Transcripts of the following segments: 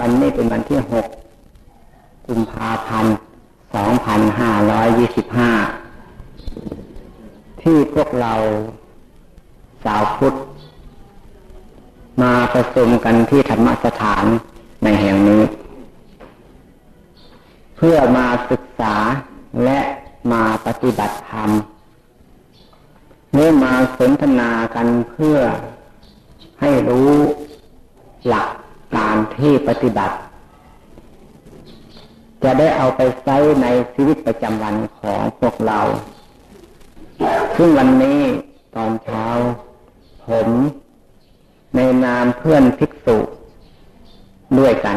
วันนี้เป็นวันที่หกกุมภาพันธ์สองพันห้าร้อยยี่สิบห้าที่พวกเราสาวพุทธ มาประชุมกันที่ธรรมสถานในแห่งนี้ เพื่อมาศึกษาและมาปฏิบัติธรรมเมื่อมาสนทนากันเพื่อให้รู้หลัก การที่ปฏิบัติ จะได้เอาไปใช้ในชีวิตประจำวันของพวกเรา ซึ่งวันนี้ตอนเช้า ผมในนามเพื่อนภิกษุด้วยกัน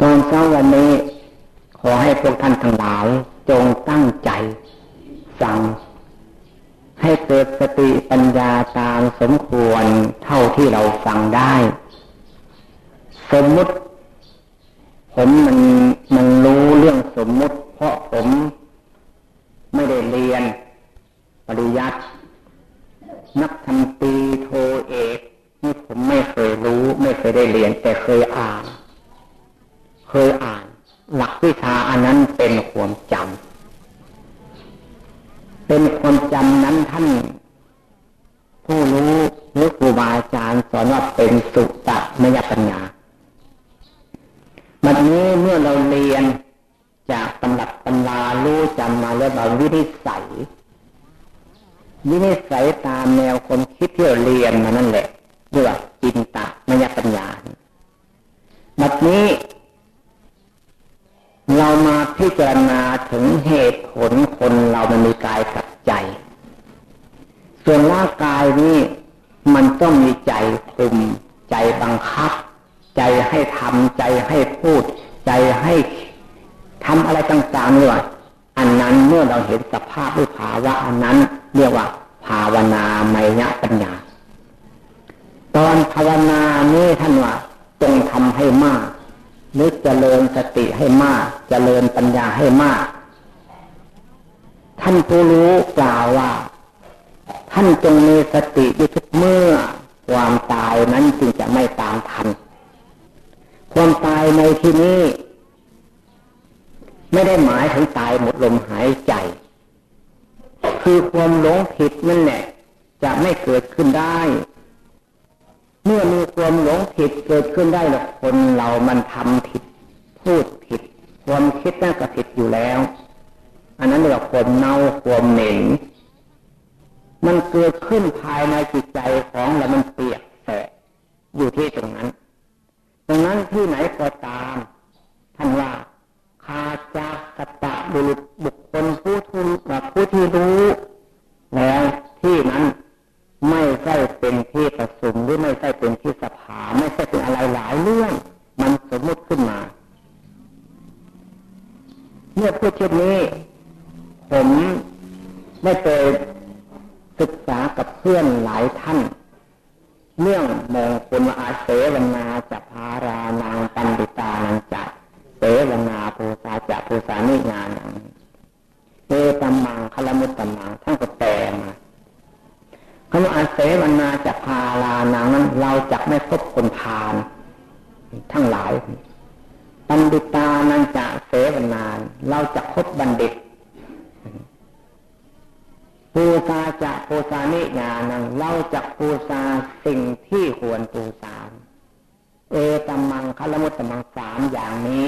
ตอนเช้าวันนี้ ขอให้พวกท่านทั้งหลายจงตั้งใจสั่ง ให้เกิดสติปัญญาตามสมควรเท่าที่เราฟังได้ สมมุติ ผมมันมันรู้เรื่องสมมุติ เพราะผมไม่ได้เรียน ปริยัตินักทำตีโทเอกนี่ผมไม่เคยรู้ไม่เคยได้เรียน แต่เคยอ่าน เคยอ่าน หลักวิชาอันนั้นเป็นความจำ เป็นความจำนั้นท่าน ผู้รู้หรือครูบาอาจารย์สอนว่าเป็นสุตะมยปัญญาบัดนี้เมื่อเราเรียนจากตำรับตำรารู้จำมาแล้วเราวินิสัย วินิสัยตามแนวความคิดที่เราเรียนมานั่นแหละเรียกว่าจินตะมยปัญญาบัดนี้ เรามาพิจารณาถึงเหตุผลคนเรามันมีกายกับใจ ส่วนร่างกายนี้มันต้องมีใจคุม ใจบังคับ ใจให้ทำใจให้พูด ใจให้ทำอะไรต่างๆเนี่ยอันนั้นเมื่อเราเห็นสภาพหรือภาวะอันนั้นเรียกว่า ภาวนาไมยะปัญญา ตอนภาวนานี้ท่านว่าจงทำให้มาก นึกเจริญสติให้มาก เจริญปัญญาให้มาก ท่านผู้รู้กล่าวว่า ท่านจงมีสติอยู่ทุกเมื่อ ความตายนั้นจึงจะไม่ตามทัน ความตายในที่นี้ ไม่ได้หมายถึงตายหมดลมหายใจ คือความหลงผิดนั่นแหละจะไม่เกิดขึ้นได้ เมื่อมีความหลงผิดเกิดขึ้นได้หรอกคนเรามันทำผิด พูดผิด ความคิดนั่นก็ผิดอยู่แล้ว อันนั้นเรียกว่าความเน่าความเหม็นมันเกิดขึ้นภายในจิตใจของเรามันเปียกแสะอยู่ที่ตรงนั้น ตรงนั้นที่ไหนก็ตาม ท่านว่าคาจากตะบุรุษบุคคลผู้ทุนผู้ที่รู้ แล้วที่นั้น ไม่ใช่เป็นที่ประสุมหรือไม่ใช่เป็นที่สภาไม่ใช่เป็นอะไรหลายเรื่อง มันสมมติขึ้นมา เมื่อพูดเช่นนี้ ผมได้ไปศึกษากับเพื่อนหลายท่าน เรื่องมงคลอาเสวนาจะพารานางปันติตานังจักเสวนาภูษาจะภูษานิงานังเอตัมมังคลมุตตมังท่านก็แปลมา คำว่าอาเสวนาจะพาลานางนั้น เราจะไม่พบคนพาลทั้งหลายบัณฑิตานันจะเสวนานเราจะพบบัณฑิตปูซาจะปูซานิญาณังเราจะปูซาสิ่งที่ควรปูซาเอตัมังคลมุตตมังสามอย่างนี้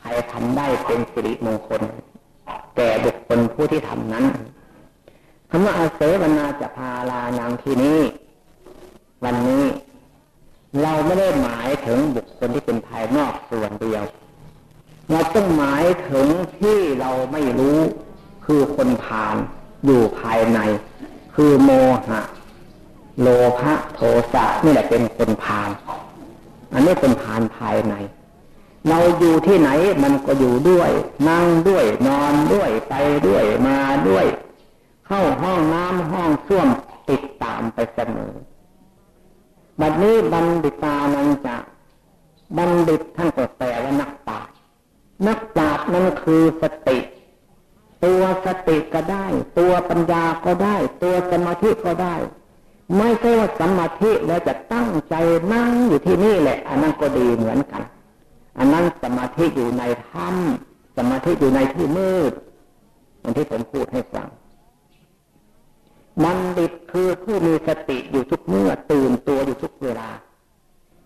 ใครทำได้เป็นสิริมงคลแก่บุคคลผู้ที่ทำนั้น คำว่าอาเสวนาจะพาลานางที่นี้ วันนี้ เราไม่ได้หมายถึงบุคคลที่เป็นภายนอกส่วนเดียว เราต้องหมายถึงที่เราไม่รู้คือคนพานอยู่ภายใน คือโมหะ โลภะโทสะนี่แหละเป็นคนพาน อันนี้เป็นพานภายใน เราอยู่ที่ไหนมันก็อยู่ด้วย นั่งด้วยนอนด้วยไปด้วยมาด้วย เข้าห้องน้ำห้องส้วมติดตามไปเสมอ บัดนี้บัณฑิตานันจะบัณฑิตท่านก็แปลว่านักปราชญ์นักปราชญ์นั้นคือสติ ตัวสติก็ได้ ตัวปัญญาก็ได้ ตัวสมาธิก็ได้ ไม่ใช่ว่าสมาธิแล้วจะตั้งใจนั่งอยู่ที่นี่แหละ อันนั้นก็ดีเหมือนกัน อันนั้นสมาธิอยู่ในถ้ำสมาธิอยู่ในที่มืดอย่างที่ผมพูดให้ฟัง มันดิตคือผู้มีสติอยู่ทุกเมื่อตื่นตัวอยู่ทุกเวลา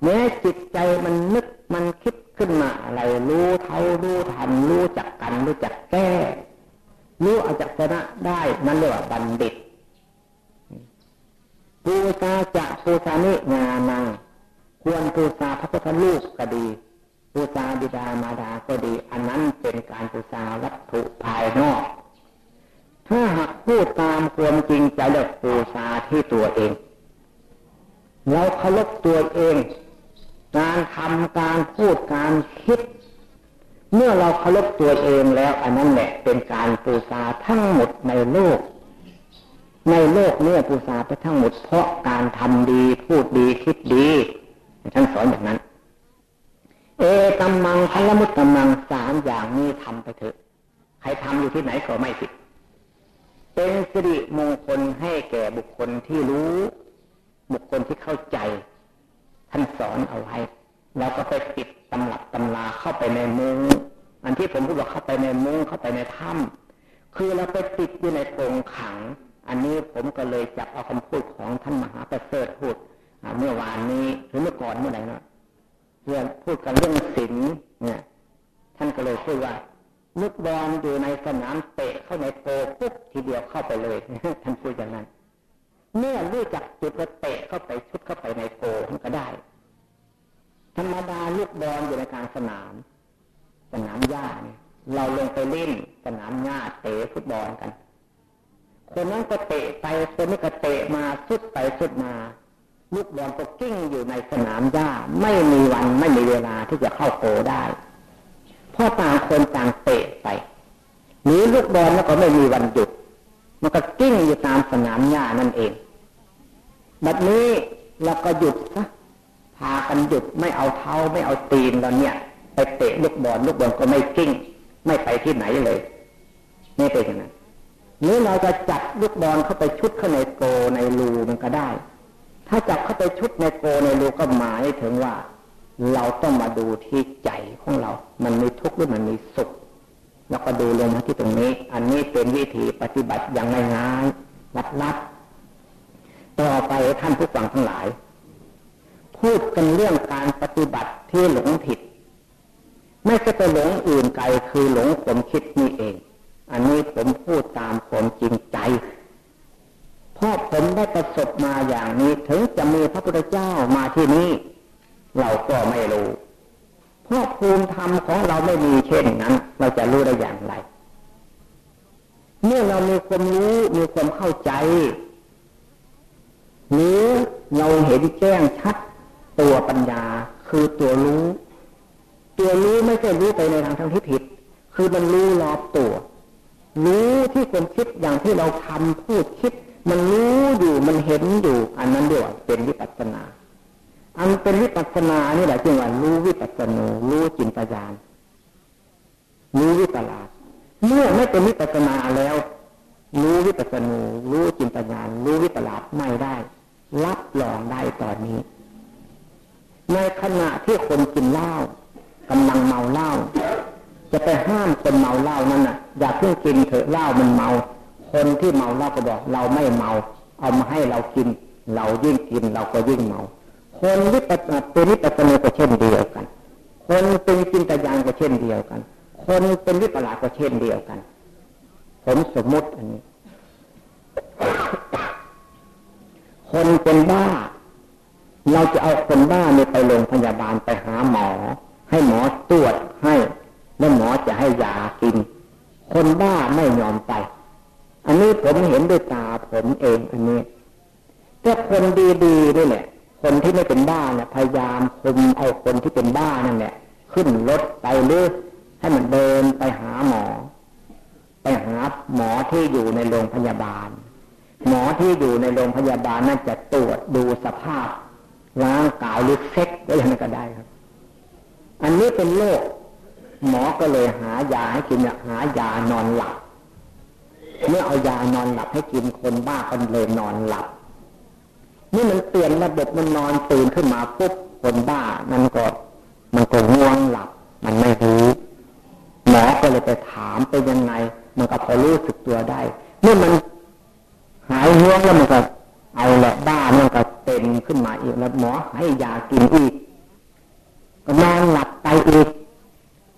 แม้จิตใจมันนึกมันคิดขึ้นมาอะไร รู้เท่ารู้ทันรู้จักกันรู้จักแก้ รู้เอาจากชนะได้นั่นเรียกว่าบัณฑิตปูชาจะปูชานิงานังควรปูชาพระพุทธรูปก็ดีปูชาบิดามารดาก็ดี อันนั้นเป็นการปูชาวัตถุภายนอก ถ้าหากพูดตามความจริงจะเลือกปูชาที่ตัวเอง เราเคารพตัวเอง การทำการพูดการคิด เมื่อเราเคารพตัวเองแล้ว อันนั้นแหละเป็นการปูชาทั้งหมดในโลก ในโลกนี้ปูชาไปทั้งหมด เพราะการทำดีพูดดีคิดดีท่านสอนอย่างนั้น เอตัมมังพลมุตตัมมังสามอย่างนี้ทำไปเถอะ ใครทำอยู่ที่ไหนก็ไม่ผิด เป็นสิริมงคลให้แก่บุคคลที่รู้ บุคคลที่เข้าใจท่านสอนเอาไว้เราก็ไปปิดตำรับตำลาเข้าไปในมุงอันที่ผมพูดว่าเข้าไปในมุงเข้าไปในถ้ำคือเราไปติดอยู่ในกรงขัง อันนี้ผมก็เลยจับเอาคำพูดของท่านมหาประเสริฐพูดเมื่อวานนี้หรือเมื่อก่อนเมื่อไหร่นะเรื่องพูดกันเรื่องศีลเนี่ย ท่านก็เลยพูดว่า ลูกบอลอยู่ในสนามเตะเข้าในโกปุ๊บทีเดียวเข้าไปเลยท่านพูดอย่างนั้น เมื่อรู้จักจุดแล้วเตะเข้าไปชุดเข้าไปในโกมันก็ได้ ธรรมดาลูกบอลอยู่ในกลางสนาม สนามหญ้าเนี่ยเราลงไปเล่นสนามหญ้าเตะฟุตบอลกันคนนั้นก็เตะไปคนนี้ก็เตะมาสุดไปสุดมาลูกบอลก็กิ้งอยู่ในสนามหญ้า ไม่มีวันไม่มีเวลาที่จะเข้าโกได้ เพราะต่างคนต่างเตะไป หรือลูกบอลแล้วก็ไม่มีวันหยุด มันก็กิ้งอยู่ตามสนามหญ้านั่นเองแบบนี้เราก็หยุดซะพากันหยุดไม่เอาเท้าไม่เอาตีนเราเนี่ย ไปเตะลูกบอลลูกบอลก็ไม่กิ้ง ไม่ไปที่ไหนเลย นี่เป็นอย่างนั้นหรือเราจะจับลูกบอลเข้าไปชุดเข้าในโกในรูมันก็ได้ ถ้าจับเข้าไปชุดในโกในรูก็หมายถึงว่า เราต้องมาดูที่ใจของเรา มันมีทุกข์หรือมันมีสุข แล้วก็ดูลงมาที่ตรงนี้ อันนี้เป็นวิธีปฏิบัติอย่างง่ายๆลัดๆต่อไปท่านผู้ฟังทั้งหลาย พูดกันเรื่องการปฏิบัติที่หลงผิด ไม่ใช่ไปหลงอื่นไกลคือหลงผมคิดนี่เอง อันนี้ผมพูดตามความจริงใจเพราะผมได้ประสบมาอย่างนี้ ถึงจะมีพระพุทธเจ้ามาที่นี่ เราก็ไม่รู้ เพราะภูมิธรรมของเราไม่มีเช่นนั้น เราจะรู้ได้อย่างไร เมื่อเรามีความรู้มีความเข้าใจ หรือเราเห็นแจ้งชัดตัวปัญญาคือตัวรู้ ตัวรู้ไม่ใช่รู้ไปในทางทางที่ผิด คือมันรู้รอบตัว รู้ที่คนคิดอย่างที่เราทำพูดคิด มันรู้อยู่มันเห็นอยู่ อันนั้นเรียกว่าเป็นวิปัสสนา อันเป็นวิปัสนานี่แหละจึงว่ารู้วิปัสนูรู้จินตญาณรู้วิปลาสเมื่อไม่เป็นวิปัสนาแล้ว รู้วิปัสนูรู้จินตญาณรู้วิปลาสไม่ได้ รับรองได้ตอนนี้ ในขณะที่คนกินเหล้ากำลังเมาเหล้าจะไปห้ามคนเมาเหล้านั่นน่ะ อย่าเพิ่งกินเถอะเหล้ามันเมา คนที่เมาเหล้าก็บอก เราไม่เมา เอามาให้เรากิน เรายิ่งกินเราก็ยิ่งเมา คนวิปัสสนาเป็นวิปัสสนาก็เช่นเดียวกัน คนเป็นจินตยานก็เช่นเดียวกัน คนเป็นวิปลาสก็เช่นเดียวกัน ผมสมมติอันนี้ คนเป็นบ้า เราจะเอาคนบ้าเนี่ยไปโรงพยาบาลไปหาหมอ ให้หมอตรวจให้แล้วหมอจะให้ยากิน คนบ้าไม่ยอมไป อันนี้ผมเห็นด้วยตาผมเองอันนี้แต่คนดีๆด้วยแหละ คนที่ไม่เป็นบ้าเนี่ยพยายามคุมเอาคนที่เป็นบ้านั่นแหละขึ้นรถไปหรือให้มันเดินไปหาหมอ ไปหาหมอที่อยู่ในโรงพยาบาล หมอที่อยู่ในโรงพยาบาลนั่นจะตรวจดูสภาพร่างกายหรือเซ็กก็ยังก็ได้ครับ อันนี้เป็นโรคหมอก็เลยหายาให้กินหายานอนหลับเมื่อเอายานอนหลับให้กินคนบ้าคนเลยนอนหลับ นี่มันเปลี่ยนระบบมันนอนตื่นขึ้นมาปุ๊บคนบ้า มันก็มันก็ง่วงหลับ มันไม่รู้หมอก็เลยไปถามไปยังไง มันก็พอรู้สึกตัวได้เมื่อมันหายง่วงแล้วมันก็เอาแหละบ้ามันก็เต็มขึ้นมาอีกแล้วหมอให้ยากินอีกก็นอนหลับไปอีก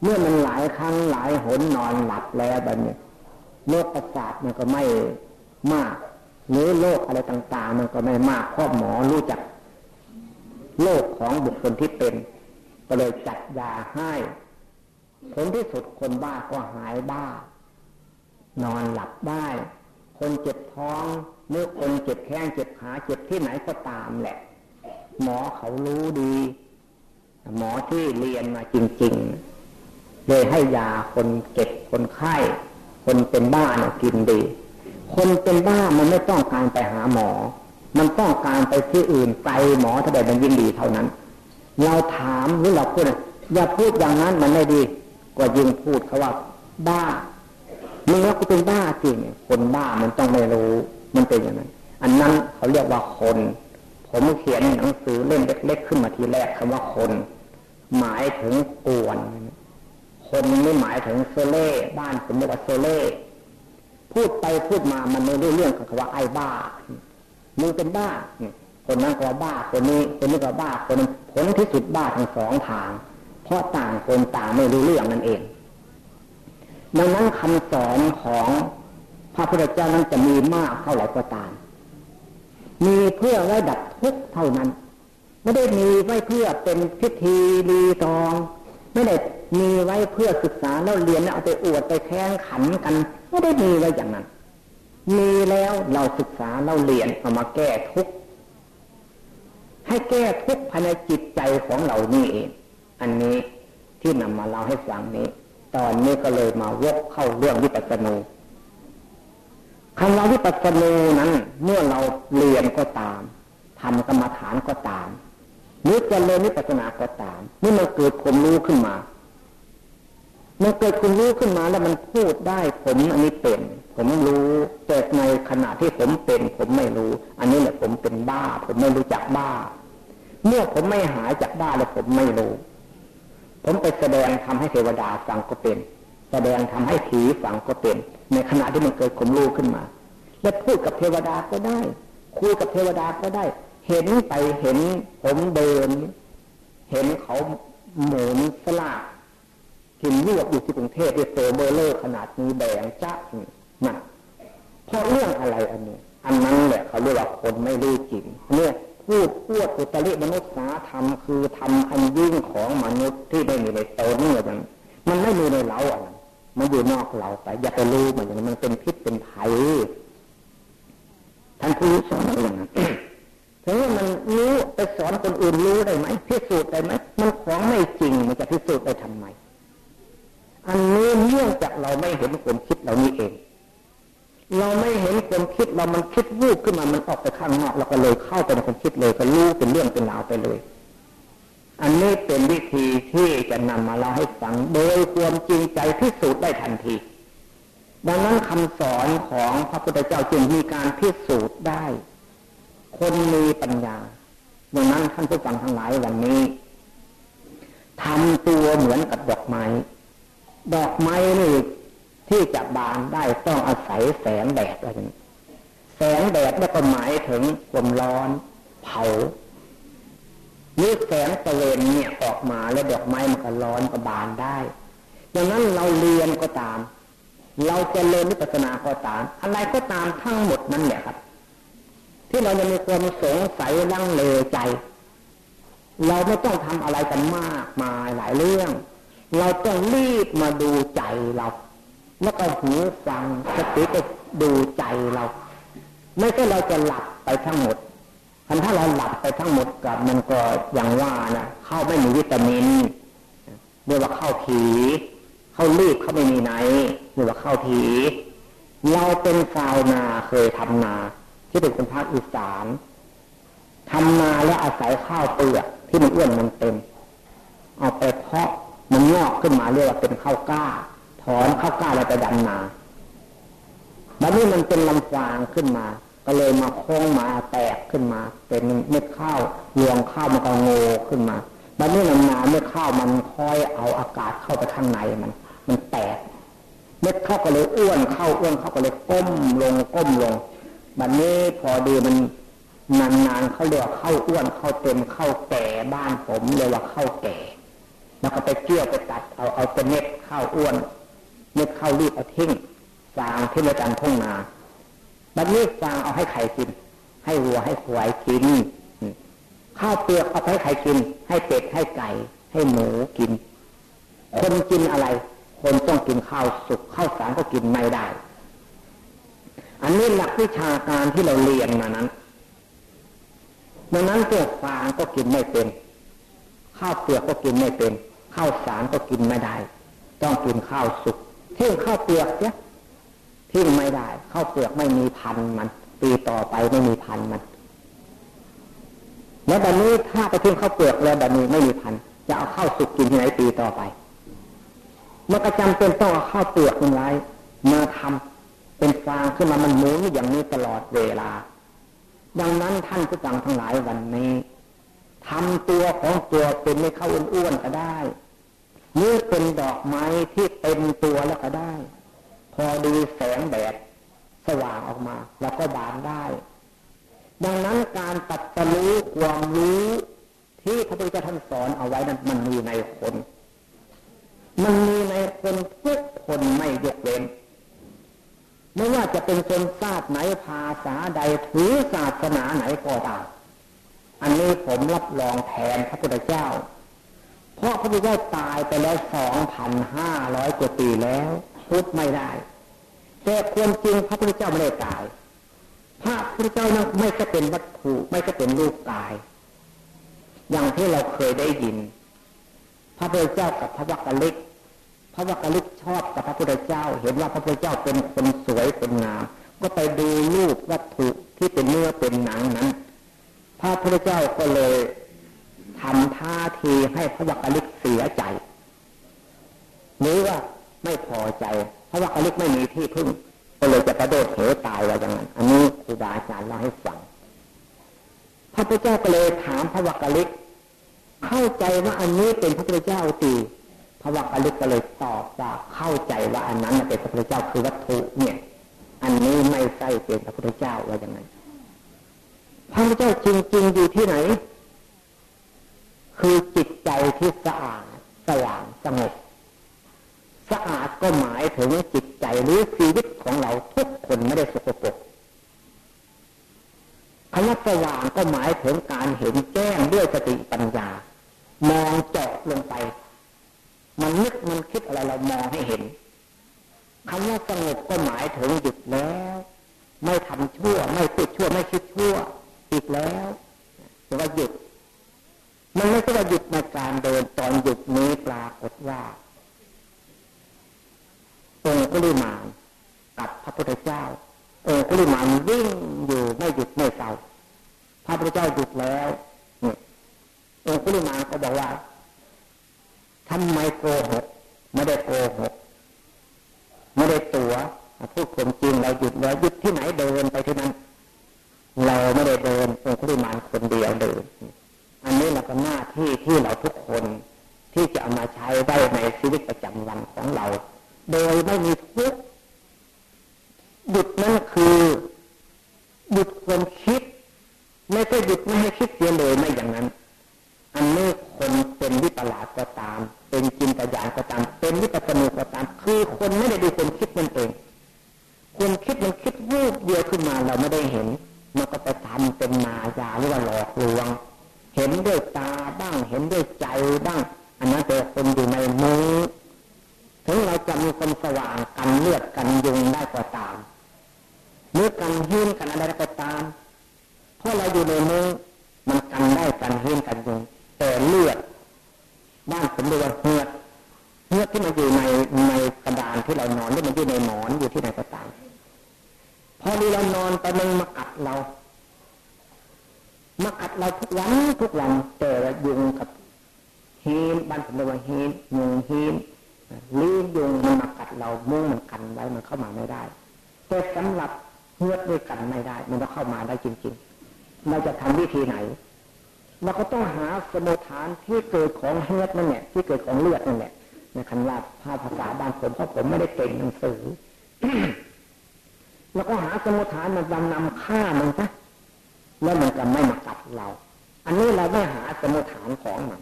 เมื่อมันหลายครั้งหลายหนนอนหลับแล้วแบบนี้โรคประสาทมันก็ไม่มาก หรือโรคอะไรต่าง ๆ มันก็ไม่มากพราะหมอรู้จักโรคของบุคคลที่เป็น ก็เลยจัดยาให้ผลที่สุดคนบ้าก็หายบ้า นอนหลับได้ คนเจ็บท้องเมื่อคนเจ็บแข้งเจ็บขาเจ็บที่ไหนก็ตามแหละ หมอเขารู้ดี หมอที่เรียนมาจริง ๆ เลยให้ยาคนเจ็บคนไข้ คนเป็นบ้าเนี่ยกินดี คนเป็นบ้ามันไม่ต้องการไปหาหมอ มันต้องการไปที่อื่นไกลหมอถ้าได้มันยินดีเท่านั้น เราถามหรือเราพูดอย่าพูดอย่างนั้นมันไม่ดีกว่ายิงพูดเขาว่า บ้ามึงว่ากูเป็นบ้าจริงคนบ้ามันต้องไม่รู้ มันเป็นอย่างนั้น อันนั้นเขาเรียกว่าคน ผมเขียนหนังสือเล่มเล็กๆขึ้นมาทีแรกคำว่าคน หมายถึงกวน คนไม่หมายถึงโซเล่บ้านผมเรียกว่าโซเล่ พูดไปพูดมามันไม่รู้เรื่องคำว่าไอ้บ้ามึงเป็นบ้าคนนั้นก็บ้าคนนี้คนนี้ก็บ้าคนนั้นผลที่สุดบ้าทั้งสองทาง เพราะต่างคนต่างไม่รู้เรื่องนั่นเอง ดังนั้นคำสอนของพระพุทธเจ้านั้นจะมีมากเท่าไหร่ก็ตาม มีเพื่อไว้ดับทุกข์เท่านั้น ไม่ได้มีไว้เพื่อเป็นพิธีรีตอง ไม่ได้ มีไว้เพื่อศึกษาแล้วเรียนแล้วเอาไปอวดไปแข่งขันกัน ไม่ได้มีไว้อย่างนั้น มีแล้วเราศึกษาเราเรียนเอามาแก้ทุกข์ให้แก้ทุกข์ภายในจิตใจของเรานี่เอง อันนี้ที่นำมาเล่าให้ฟังนี้ ตอนนี้ก็เลยมาวกเข้าเรื่องวิปัสสนูคำว่าวิปัสสนูนั้น เมื่อเราเรียนก็ตามทำกรรมฐานก็ตามหรือจะเรียนวิปัสสนาก็ตามเมื่อมันเกิดความรู้ขึ้นมา มันเกิดความรู้ขึ้นมาแล้วมันพูดได้ ผมอันนี้เป็น ผมรู้แต่ในขณะที่ผมเป็น ผมไม่รู้ อันนี้แหละผมเป็นบ้า ผมไม่รู้จักบ้า เมื่อผมไม่หายจากบ้าแล้วผมไม่รู้ ผมไปแสดงทำให้เทวดาฟังก็เป็น แสดงทำให้ผีฟังก็เป็น ในขณะที่มันเกิดความรู้ขึ้นมา และพูดกับเทวดาก็ได้ คุยกับเทวดาก็ได้ เห็นไปเห็นผมเดิน เห็นเขาหมุนสลาก หินยวบอยู่ที่กรุงเทพที่โซเบอร์เลอร์ขนาดนี้แดงจ้านั่นเพราะเรื่องอะไรอันนี้ อันนั้นแหละเขาเรียกว่าคนไม่รู้จริงเนี่ยพูดพูดอุตริมนุษยธรรมคือทำอันยิ่งของมนุษย์ที่ไม่มีในตนอย่างมันไม่มีในเราอะมันอยู่นอกเราไปอย่าไปรู้มันอย่างนั้นมันเป็นพิษเป็นภัยท่านผู้สอนอย่างนั้นถึงว่ามันรู้ไปสอนคนอื่นรู้ได้ไหมพิสูจน์ได้ไหมมันของไม่จริงมันจะพิสูจน์ได้ทำไม อันนี้เนื่องจากเราไม่เห็นความคิดเรานี้เอง เราไม่เห็นความคิดเรามันคิดวูบขึ้นมา มันออกไปข้างนอกเราก็เลยเข้าไปในความคิดเลยก็รู้เป็นเรื่องเป็นราวไปเลย อันนี้เป็นวิธีที่จะนำมาเล่าให้ฟังโดยความจริงใจพิสูจน์ได้ทันทีดังนั้นคำสอนของพระพุทธเจ้าจึงมีการพิสูจน์ได้ คนมีปัญญาดังนั้นท่านผู้ฟังทั้งหลายวันนี้ทำตัวเหมือนกับดอกไม้ ดอกไม้นี่ที่จะบานได้ต้องอาศัยแสงแดดอะไรนี้แสงแดดแล้วก็หมายถึงความร้อนเผาหรือแสงตะเวนเนี่ยออกมาแล้วดอกไม้มันก็ร้อนก็บานได้ดังนั้นเราเรียนก็ตาม เราจะเรียนวิปัสสนาก็ตาม อะไรก็ตามทั้งหมดนั่นแหละครับ ที่เราจะมีความสงสัยลังเลใจ เราไม่ต้องทำอะไรกันมากมายหลายเรื่อง เราต้องรีบมาดูใจเรา แล้วก็หูฟังสติก็ดูใจเรา ไม่ใช่เราจะหลับไปทั้งหมดคันถ้าเราหลับไปทั้งหมดกับมันก็อย่างว่านะเข้าไม่มีวิตามินเรียกว่าเข้าผีเข้ารีบเข้าไม่มีไหนเรียกว่าเข้าผีเราเป็นชาวนาเคยทำนา ที่เป็นคนภาคอีสานทำนาแล้วอาศัยข้าวเปลือกที่มันอ้วนมันเต็ม เอาไปเพาะ มันงอกขึ้นมาเรียกว่าเป็นข้าวกล้า ถอนข้าวกล้าแล้วไปดำนาบัดนี้มันเป็นลำฟางขึ้นมา ก็เลยมาโค้งมาแตกขึ้นมา เป็นเม็ดข้าวรวงข้าวมันก็โง่ขึ้นมาบัดนี้นานๆเม็ดข้าวมันค่อยเอาอากาศเข้าไปข้างในมัน มันแตก เม็ดข้าวก็เลยอ้วนเข้าอ้วนเข้าก็เลยก้มลงก้มลงบัดนี้พอดีมันนานๆเขาเรียกเข้าอ้วนเข้าเต็มเข้าแก่บ้านผมเรียกว่าเข้าแก่ แล้วก็ไปเกี่ยวไปตัดเอาเอาเป็นเม็ดข้าวอ้วนเม็ดข้าวรีบเอาทิ้งฟางที่ในการทุ่งนาบัดนี้ฟางเอาให้ไข่กิน ให้วัวให้ควายกิน ข้าวเปลือกเอาให้ไข่กิน ให้เป็ดให้ไก่ ให้หมูกิน คนกินอะไร คนต้องกินข้าวสุกข้าวสารก็กินไม่ได้ อันนี้หลักวิชาการที่เราเรียนมานั้นดังนั้นเปลือกฟางก็กินไม่เป็น ข้าวเปลือกก็กินไม่เป็น ข้าวสารก็กินไม่ได้ ต้องกินข้าวสุกทิ้งข้าวเปลือกเนี่ยทิ้งไม่ได้ข้าวเปลือกไม่มีพันมัน ปีต่อไปไม่มีพันมันแล้วแบบนี้ถ้าไปทิ้งข้าวเปลือกแล้วแบบนี้ไม่มีพันจะเอาข้าวสุกกินที่ไหนปีต่อไปมันก็จำเป็นต้องเอาข้าวเปลือกมันไว้มาทำเป็นฟางขึ้นมามันหมุนอย่างนี้ตลอดเวลา ดังนั้นท่านผู้ฟังทั้งหลายวันนี้ทำตัวของตัวเป็นไม่เข้าอ้วนๆก็ได้ หรือเป็นดอกไม้ที่เต็มตัวแล้วก็ได้ พอดีแสงแดดสว่างออกมา แล้วก็บานได้ ดังนั้นการตัดสรู้ความรู้ที่พระพุทธเจ้าท่านสอนเอาไว้นั้นมันมีในคน มันมีในคนทุกคนไม่ยกเว้นไม่ว่าจะเป็นชนชาติไหนภาษาใดถือศาสนาไหนก็ตามอันนี้ผมรับรองแทนพระพุทธเจ้า เพราะพระพุทธเจ้าตายไปแล้วสองพันห้าร้อยกว่าปีแล้วพูดไม่ได้ แต่ควรจริงพระพุทธเจ้าไม่ได้ตาย พระพุทธเจ้านั้นไม่ใช่เป็นวัตถุไม่ใช่เป็นรูปกาย อย่างที่เราเคยได้ยิน พระพุทธเจ้ากับพระวักกะลิกพระวักกะลิกชอบกับพระพุทธเจ้า เห็นว่าพระพุทธเจ้าเป็นคนสวยคนงามก็ไปดูรูปวัตถุที่เป็นเนื้อเป็นหนังนั้น พระพุทธเจ้าก็เลย ทำท่าทีให้พระวักกลิกเสียใจ หรือว่าไม่พอใจพระวักกลิกไม่มีที่พึ่งก็เลยจะกระโดดเหวตายว่าอย่างนั้น อันนี้ครูบาอาจารย์เล่าให้ฟังพระพุทธเจ้าก็เลยถามพระวักกลิก เข้าใจว่าอันนี้เป็นพระพุทธเจ้าตีพระวักกลิกก็เลยตอบว่าเข้าใจว่าอันนั้นเป็นพระพุทธเจ้าคือวัตถุเนี่ย อันนี้ไม่ใช่เป็นพระพุทธเจ้าว่าอย่างนั้นพระพุทธเจ้าจริงๆอยู่ที่ไหน คือจิตใจที่สะอาดสว่างสงบสะอาดก็หมายถึงจิตใจหรือชีวิตของเราทุกคนไม่ได้สกปรกคำว่าสว่างก็หมายถึงการเห็นแจ้งด้วยสติปัญญา มองเจาะลงไป มันนึกมันคิดอะไรเรามองให้เห็นคำว่าสงบก็หมายถึงหยุดแล้ว ไม่ทำชั่ว ไม่พูดชั่วไม่คิดชั่วอีกแล้วแต่ว่าหยุด มันไม่ใช่ว่าหยุดในการเดินตอนหยุดนี้ปรากฏว่าองค์กุลิมานกับพระพุทธเจ้าองค์กุลิมานวิ่งอยู่ไม่หยุดไม่เศร้าพระพุทธเจ้าหยุดแล้วเนี่ยองค์กุลิมานก็บอกว่าทำไมโกหกไม่ได้โกหกไม่ได้ตัวพูดความจริงเราหยุดแล้วหยุดที่ไหนเดินไปที่นั้น เราไม่ได้เดินองคุลิมานคนเดียวเดิน อันนี้เราก็หน้าที่ที่เราทุกคนที่จะเอามาใช้ได้ในชีวิตประจำวันของเรา โดยไม่มีทุกข์หยุดนั่นคือหยุดความคิด ไม่ใช่หยุดไม่ให้คิดเสียเลยไม่อย่างนั้น อันนี้คนเป็นวิปลาสก็ตาม เป็นจินตญาณก็ตาม เป็นวิปัสสนุก็ตาม คือคนไม่ได้ดูคนคิดนั่นเองคนคิดมันคิดวูบเดียวขึ้นมาเราไม่ได้เห็น มันก็ไปทำเป็นมายาหรือว่าหลอกลวง บ้างเห็นด้วยใจบ้าง อันนั้นเป็นคนอยู่ในมือถึงเราจะมีความสว่างกันเลือดกันยุงได้ก็ตามหรือกันหินกันอะไรก็ตาม เพราะเราอยู่ในมือมันกันได้กันหินกันยุงแต่เลือดบ้านผมเรียกว่าเหือดเหือดที่มันอยู่ในในกระดานที่เรานอนหรือมันอยู่ในหมอนอยู่ที่ไหนก็ตามพอดีเรานอนไปมันมากัดเรา มากัดเราทุกวันทุกวันแต่ยุงกับฮีนบ้านผมเรียกว่าฮีนยุงฮีนลียุงมันมากัดเรามุ้งมันกันไว้มันเข้ามาไม่ได้ แต่สำหรับ เฮือดด้วยกันไม่ได้ มันต้องเข้ามาได้จริงๆ เราจะทำวิธีไหนเราก็ต้องหาสมุทฐานที่เกิดของเฮือดนั่นแหละที่เกิดของเลือดนั่นแหละในคันว่าภาษาบางผมเพราะผมไม่ได้เก่งหนังสือแล้วก็หาสมุทฐานมันนำนำฆ่ามันซะแล้วมันจะไม่มากัดเรา อันนี้เราไม่หาสมุทฐานของมัน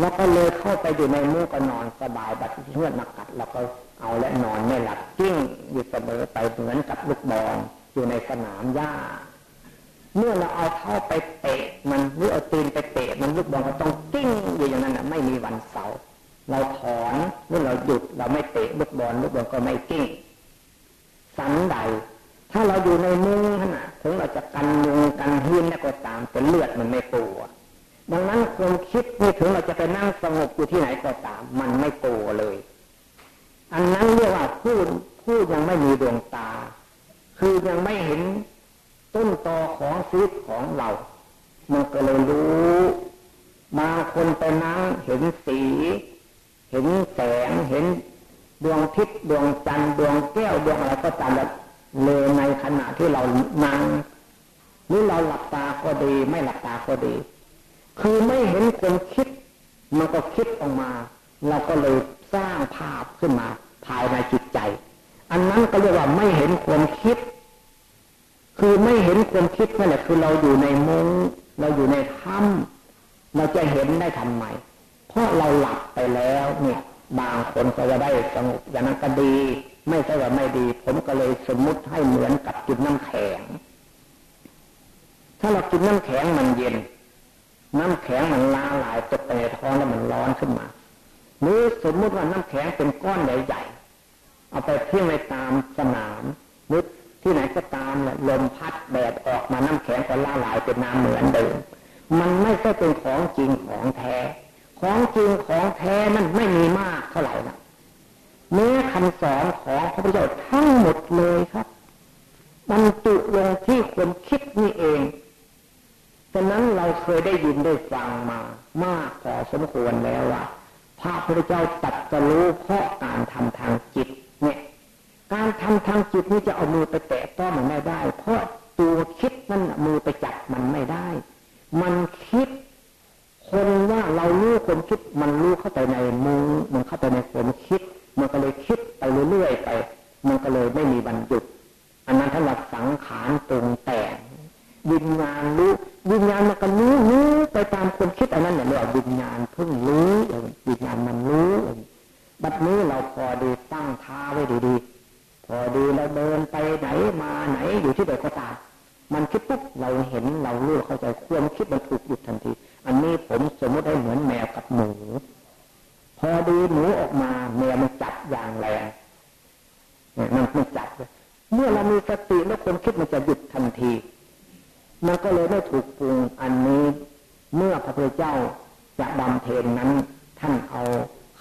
แล้วก็เลยเข้าไปอยู่ในมุ้งก็นอนสบายบัดเพื่อนมากัดเราก็เอาและนอนไม่หลับจิ้งอยู่เสมอไปเหมือนกับลูกบอลอยู่ในสนามหญ้า เมื่อเราเอาเท้าไปเตะมันหรือเอาตีนไปเตะมันลูกบอลก็ต้องกิ้งอยู่อย่างนั้นนะไม่มีวันเสาร์เราถอนหรือเราหยุดเราไม่เตะลูกบอลลูกบอลก็ไม่กิ้งสันใด ถ้าเราอยู่ในมุ้งขนาดถึงเราจะกันยุงกันหินแล้วก็ตามแต่เลือดมันไม่ตัวดังนั้นความคิดนี่ถึงเราจะไปนั่งสงบอยู่ที่ไหนก็ตาม มันไม่โตเลย อันนั้นเรียกว่าผู้ผู้ยังไม่มีดวงตา คือยังไม่เห็นต้นตอของชีวิตของเรา มันก็เลยรู้บางคนไปนั่งเห็นสี เห็นแสงเห็นดวงทิศดวงจันทร์ดวงแก้วดวงอะไรก็ตามแล้วเลยในขณะที่เรานั่งหรือเราหลับตาก็ดีไม่หลับตาก็ดี คือไม่เห็นคนคิดมันก็คิดออกมา เราก็เลยสร้างภาพขึ้นมาภายในจิตใจ อันนั้นก็เรียกว่าไม่เห็นความคิด คือไม่เห็นความคิดนั่นแหละคือเราอยู่ในมุง้งเราอยู่ในถ้ำเราจะเห็นได้ทำไม เพราะเราหลับไปแล้วเนี่ย บางคนก็จะได้สงบอย่างนั้นก็ดี ไม่ใช่ว่าไม่ดี ผมก็เลยสมมุติให้เหมือนกับกินน้ำแข็ง ถ้าเรากินน้ำแข็งมันเย็น น้ำแข็งมันลาหลายตกไปในท้องแล้วมันร้อนขึ้นมาหรือสมมุติว่าน้ำแข็งเป็นก้อนใหญ่ๆเอาไปเที่ยงในตามสนามหรือที่ไหนก็ตามเนี่ยลมพัดแดดออกมาน้ำแข็งก็ละลายเป็นน้ำเหมือนเดิมมันไม่ใช่เป็นของจริงของแท้ ของจริงของแท้มันไม่มีมากเท่าไหร่นะเนื้อคำสอนของพระพุทธเจ้าทั้งหมดเลยครับมันจุลงที่คนคิดนี่เองฉะนั้นเราเคยได้ยินได้ฟังมามากพอสมควรแล้วว่าพระพุทธเจ้าตัดจะรู้เพราะการทำทางจิต เนี่ย การทำทางจิตนี่จะเอามือไปแตะต้องมันไม่ได้ เพราะตัวคิดนั่นมือไปจับมันไม่ได้ มันคิด คนว่าเรารู้คนคิดมันรู้เข้าไปในมือมันเข้าไปในความคิด มันก็เลยคิดไปเรื่อยๆไป มันก็เลยไม่มีบรรจุดอันนั้นถ้าเราสังขารตรงแต่งวิญญาณรู้วิญญาณมันก็รู้รู้ไปตามคนคิดอันนั้นเนี่ยเรียกวิญญาณเพิ่งรู้วิญญาณมันรู้บัดนี้เราพอดีตั้งท่าไว้ดีๆพอดีเราเดินไปไหนมาไหนอยู่ที่ใดก็ตาม มันคิดปุ๊บเราเห็นเรารู้เข้าใจความคิดมันถูกหยุดทันที อันนี้ผมสมมติได้เหมือนแมวกับหมู พอดีหนูออกมาแมวมันจับอย่างแรงมันมันจับเมื่อเรามีสติแล้วความคิดมันจะหยุดทันที มันก็เลยไม่ถูกปรุงอันนี้ เมื่อพระพุทธเจ้าจะบำเพ็ญนั้น ท่านเอา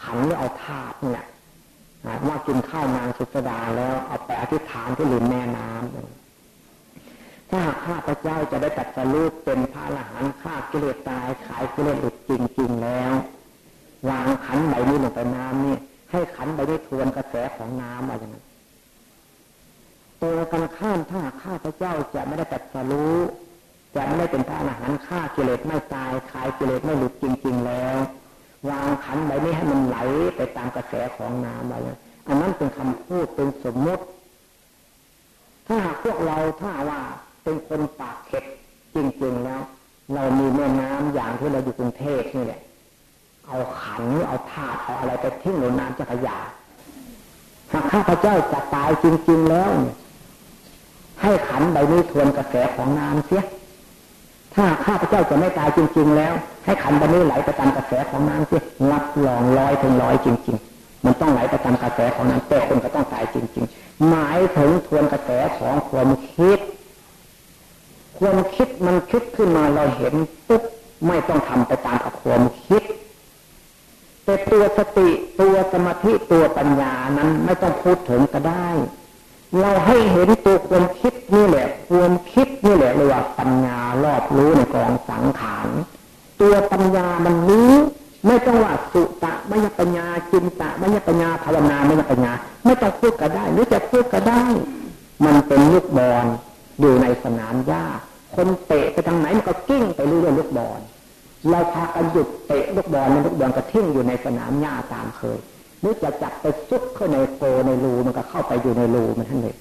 ขันหรือเอาธาตุเนี่ยว่ากินข้าวนางสุสดาแล้วเอาไปอธิษฐานที่ริมแม่น้ำ ถ้าข้าพระเจ้าจะได้ตัดสรุปเป็นพระอรหันต์ฆ่ากิเลสตายขายกิเลสอุดจริง ๆ แล้ว วางขันใบนี้ลงไปน้ำนี่ให้ขันใบนี้ทวนกระแสของน้ำอะไรอย่างนั้นตัวกันข้ามถ้าข้าพระเจ้าจะไม่ได้ตัดสรู้จะไม่เป็นพระอรหันต์ฆ่ากิเลสไม่ตายขายกิเลสไม่หลุดจริง ๆ แล้ว วางขันไว้ไม่ให้มันไหลไปตามกระแสของน้ำอะไรอันนั้นเป็นคำพูดเป็นสมมติ ถ้าหากพวกเราถ้าว่า เป็นคนปากเข็ดจริงๆแล้ว เรามีแม่น้ำอย่างที่เราอยู่กรุงเทพนี่แหละ เอาขันเอาถาดเอาอะไรไปทิ้งในน้ำจะขยะหากข้าพเจ้าจะตายจริง ๆแล้ว ให้ขันใบนี้ทวนกระแสของน้ำเสีย ถ้าข้าพเจ้าจะไม่ตายจริง ๆ แล้ว ให้ขันใบนี้ไหลไปตามกระแสของน้ำเสิรับรองร้อยถึงร้อยจริง ๆมันต้องไหลไปตามกระแสของน้ำแต่คนก็ต้องตายจริง ๆ หมายถึงทวนกระแสของความคิด ความคิดมันคิดขึ้นมาเราเห็นปุ๊บไม่ต้องทำไปตามกับความคิด แต่ตัวสติตัวสมาธิตัวปัญญานั้นไม่ต้องพูดถึงก็ได้ เราให้เห็นตัวความคิดนี่แหละ ความคิดนี่แหละเรียกว่าปัญญารอบรู้ในกองสังขารตัวปัญญามันรู้ไม่ต้องว่าสุตะม่ใช่ปัญญาจินตะม่ใช่ปัญญาภาวนาม่ใช่ปัญญา ไม่ต้องพูดก็ได้ หรือจะพูดก็ได้ มันเป็นลูกบอลอยู่ในสนามหญ้า คนเตะไปทางไหนมันก็กิ้งไปเรื่อยๆลูกบอลเราพากันหยุดเตะลูกบอลในลูกบอลก็ทิ้งอยู่ในสนามหญ้าตามเคยหรือจะจับไปซุกเข้าในโฟในรูมันก็เข้าไปอยู่ในรูมันท่านเลย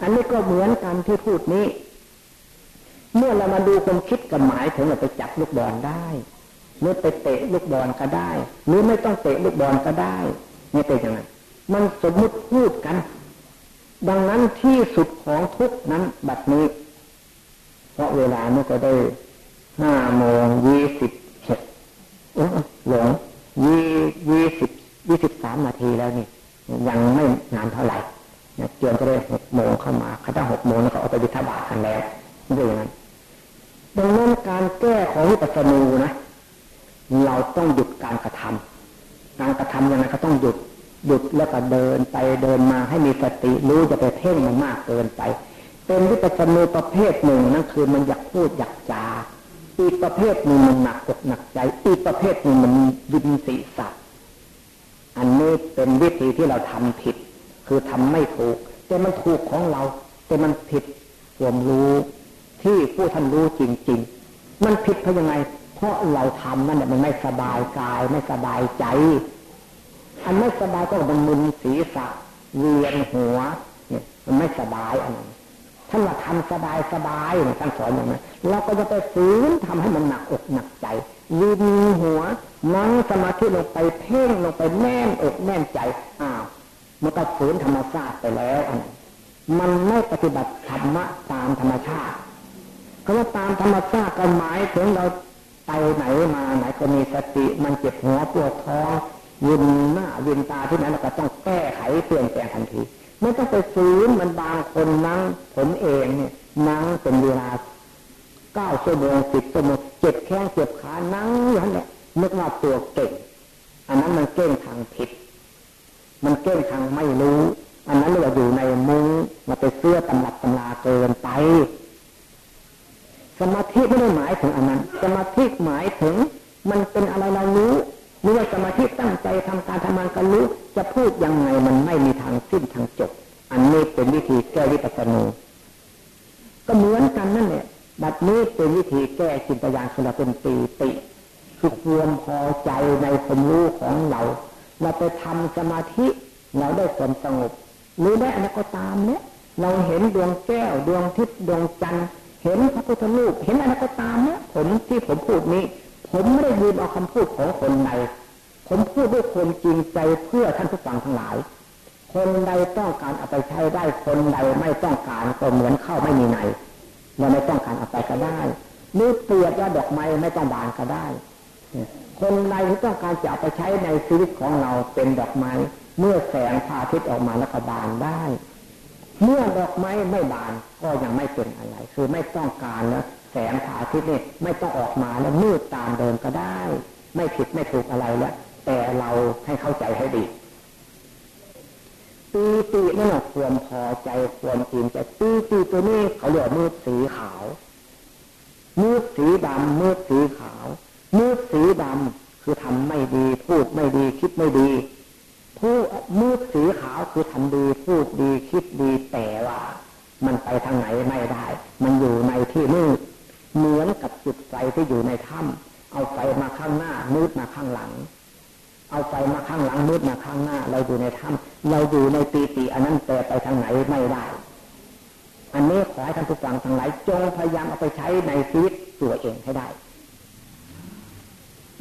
อันนี้ก็เหมือนกันที่พูดนี้ เมื่อเรามาดูความคิดกับหมายถึงเราไปจับลูกบอลได้หรือไปเตะลูกบอลก็ได้ หรือไม่ต้องเตะลูกบอลก็ได้นี่เป็นยังไงมันสมมุติพูดกัน ดังนั้นที่สุดของทุกนั้นบัดนี้ เพราะเวลานี้ก็ได้ห้าโมงยี่สิบเจ็ดหลงยี่ยี่สิบยี่สิบสามนาทีแล้วนี่ ยังไม่นานเท่าไหร่เจียนก็ได้หกโมงเข้ามาถ้าหกโมงแล้วก็เอาไปวิทบาทกันแล้วด้วยอย่างนั้นดังนั้นการแก้ของวิปัสสนูนะ เราต้องหยุดการกระทำการกระทำยังไงก็ต้องหยุดหยุดแล้วก็เดินไปเดินมาให้มีสติรู้จะไปเพ่งมันมากเกินไป เป็นวิปัสสนูประเภทหนึ่งนั่นคือมันอยากพูดอยากจาอีกประเภทหนึ่งมันหนักอกหนักใจ อีกประเภทหนึ่งมันยินศีรษะอันนี้เป็นวิธีที่เราทำผิด คือทำไม่ถูก แต่มันถูกของเรา แต่มันผิดความรู้ ที่ผู้ท่านรู้จริง ๆ มันผิดเพราะยังไง เพราะเราทำนั่นแหละมันไม่สบายกายไม่สบายใจ อันไม่สบายก็มันมึนศีรษะเวียนหัว เนี่ย มันไม่สบายอันนั้น ท่านว่าทำสบายสบายท่านสอนอย่างนั้นเราก็จะไปฝืนทำให้มันหนักอกหนักใจวินหัวนั่งสมาธิลงไปเพ่งลงไปแน่นอกแน่นใจอ้าวมันก็ฝืนธรรมชาติไปแล้วอันมันไม่ปฏิบัติธรรมะตามธรรมชาติคำว่าตามธรรมชาติก็หมายถึงเราไปไหนมาไหนก็มีสติ มันเจ็บหัวปวดท้องยินหน้ายินตาที่นั้นเราก็ต้องแก้ไขเปลี่ยนแปลงทันที ไม่ต้องไปฝืนมันบางคนนั่งผมเองเนี่ยนั่งเป็นเวลาเก้าชั่วโมงสิบชั่วโมงเจ็บแข้งเจ็บขานั่งอยู่นั่นแหละนึกว่าตัวเก่ง อันนั้นมันเก้งทางผิด มันเก้งทางไม่รู้ อันนั้นเราอยู่ในมุ้งมาไปเสื้อตำรับตำลาเกินไป สมาธิไม่ได้หมายถึงอันนั้น สมาธิหมายถึง มันเป็นอะไรเรารู้ รู้ว่าสมาธิตั้งใจทำการทำงานกันรู้จะพูดยังไงมันไม่มีทางสิ้นทางจบ อันนี้เป็นวิธีแก้วิปัสสนูก็เหมือนกันนั่นแหละบัดนี้เป็นวิธีแก้จินตยานสลับเป็นปีติคือความพอใจในความรู้ของเรา เราไปทำสมาธิเราได้ความสงบหรือได้อะไรก็ตามเนี่ยเราเห็นดวงแก้วดวงทิพย์ดวงจันทร์เห็นพระพุทธรูปเห็นอะไรก็ตามเนี่ยผมที่ผมพูดนี้ ผมไม่ได้ยืมเอาคำพูดของคนใดผมพูดด้วยความจริงใจเพื่อท่านผู้ฟังทั้งหลาย คนใดต้องการเอาไปใช้ได้คนใดไม่ต้องการก็เหมือนเข้าไม่มีไหนเราไม่ต้องการเอาไปก็ได้หรือเปลือกว่าดอกไม้ไม่ต้องบานก็ได้คนใดที่ต้องการจะเอาไปใช้ในชีวิตของเราเป็นดอกไม้ เมื่อแสงพาทิตย์ออกมาแล้วก็บานได้ เมื่อดอกไม้ไม่บานก็ยังไม่เป็นอะไร คือไม่ต้องการแล้ว แสงพระอาทิตย์นี่ไม่ต้องออกมาแล้วมืดตามเดิมก็ได้ ไม่ผิดไม่ถูกอะไรแล้วแต่เราให้เข้าใจให้ดีปีตินั่นแหละความพอใจความอิ่มใจปีติตัวนี้เขาเรียกมืดสีขาวมืดสีดำมืดสีขาวมืดสีดำคือทำไม่ดีพูดไม่ดีคิดไม่ดีผู้มืดสีขาวคือทำดีพูดดีคิดดีแต่ว่า มันไปทางไหนไม่ได้ มันอยู่ในที่มืดเหมือนกับ จุดไฟที่อยู่ในถ้ำเอาไฟมาข้างหน้ามืดมาข้างหลัง เอาไฟมาข้างหลังมืดมาข้างหน้า เราอยู่ในถ้ำเราอยู่ในปีติอันนั้นแต่ไปทางไหนไม่ได้อันนี้ขอให้ท่านผู้ฟังทั้งหลายจงพยายามเอาไปใช้ในชีวิตตัวเองให้ได้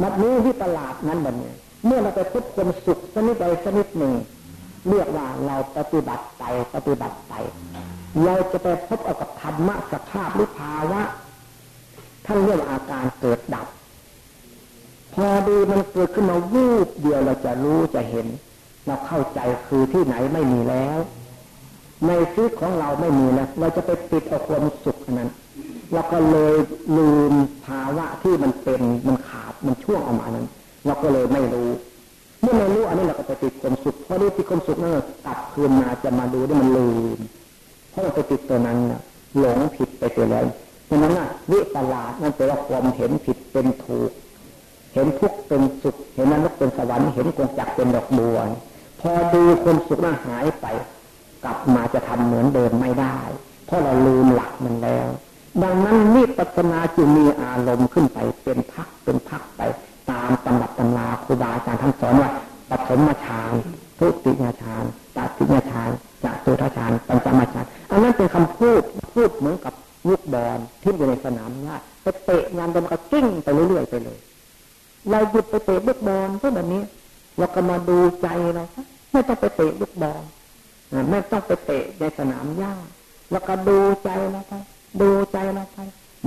มัดนี้ที่ตลาดนั้นแบบนี้เมื่อเราไปพบความสุขสนิดใดสนิดหนึ่งเรียกว่าเราปฏิบัติไปปฏิบัติไป เราจะไปพบเอากับธรรมะสภาพหรือภาวะ ท่านเรียกว่าอาการเกิดดับ พอดีมันเกิดขึ้นมาวูบเดียวเราจะรู้จะเห็น เราเข้าใจคือที่ไหนไม่มีแล้ว ในชีวิตของเราไม่มีแล้วเราจะไปติดเอาความสุขนั้นเราก็เลยลืมภาวะที่มันเป็นมันขาดมันช่วงออกมานั้นเราก็เลยไม่รู้ เมื่อไม่รู้อันนี้เราก็ไปติดความสุขพอได้ติดความสุขนั่นกลับคืนมาจะมาดูได้มันลืมเพราะเราไปติดตัวนั้นนะหลงผิดไปเสียแล้ว ฉะนั้นน่ะวิปลาสนั่นแปลว่าความเห็นผิดเป็นถูก เห็นทุกเป็นสุข เห็นนรกเป็นสวรรค์เห็นกงจักเป็นดอกบัวพอดูความสุขนั้นหายไป กลับมาจะทำเหมือนเดิมไม่ได้ เพราะเราลืมหลักมันแล้ว ดังนั้นนิปัสนาจึงมีอารมณ์ขึ้นไปเป็นพักเป็นพักไป ตามตำรับตำราครูบาอาจารย์ท่านสอนว่าปฐมฌานทุติยฌานตติยฌานจตุทฌานปัญจมฌานอันนั้นเป็นคำพูดพูดเหมือนกับ ลูกบอลทิ้งอยู่ในสนามหญ้าไปเตะงานเดิมก็กิ้งไปเรื่อยๆไปเลยเราหยุดไปเตะลูกบอลเพื่อแบบนี้ เราก็มาดูใจเราไม่ต้องไปเตะลูกบอลไม่ต้องไปเตะในสนามหญ้าแล้วก็ดูใจเราไปดูใจเราไป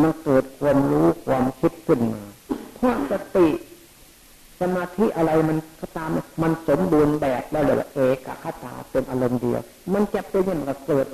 มันเกิดความรู้ความคิดขึ้นมาเพราะสติสมาธิอะไรมันก็ตามมันสมบูรณ์แบบแล้วเลยเอกคตาเป็นอารมณ์เดียว มันจะเป็นอย่างกัเกิด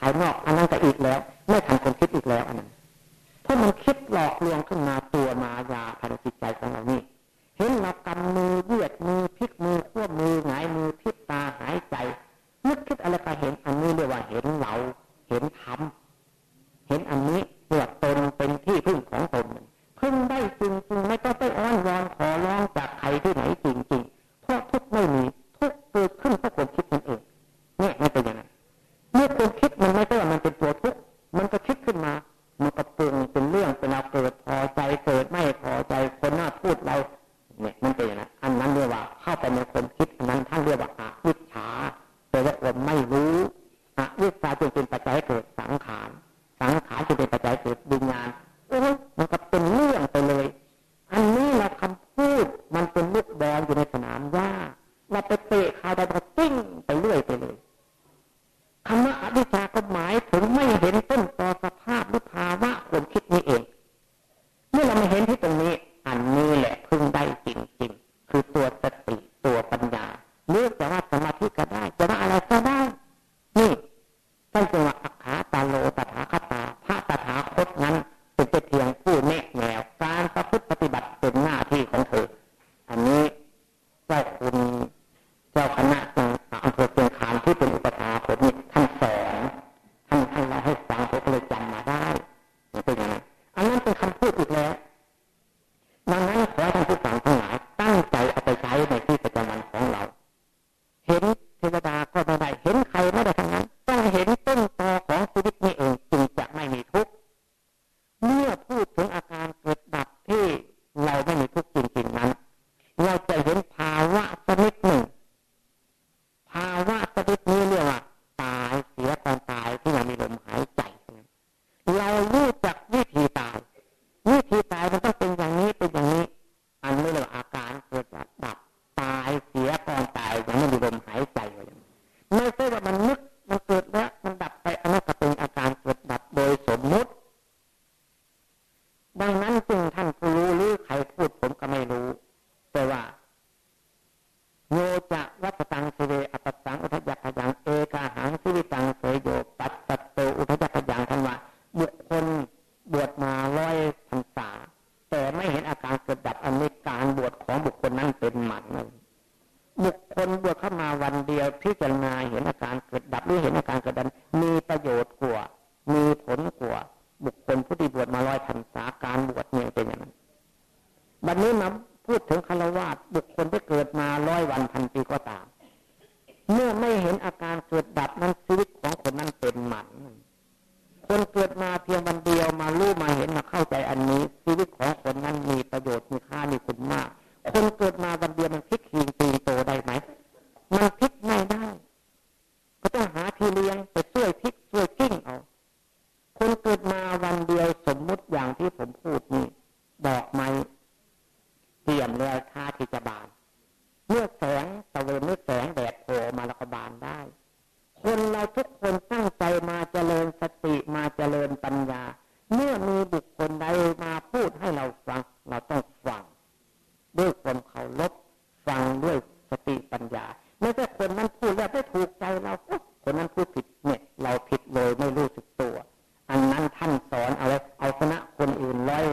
ภายนอกอันนั้นก็อีกแล้ว ไม่ทำนคน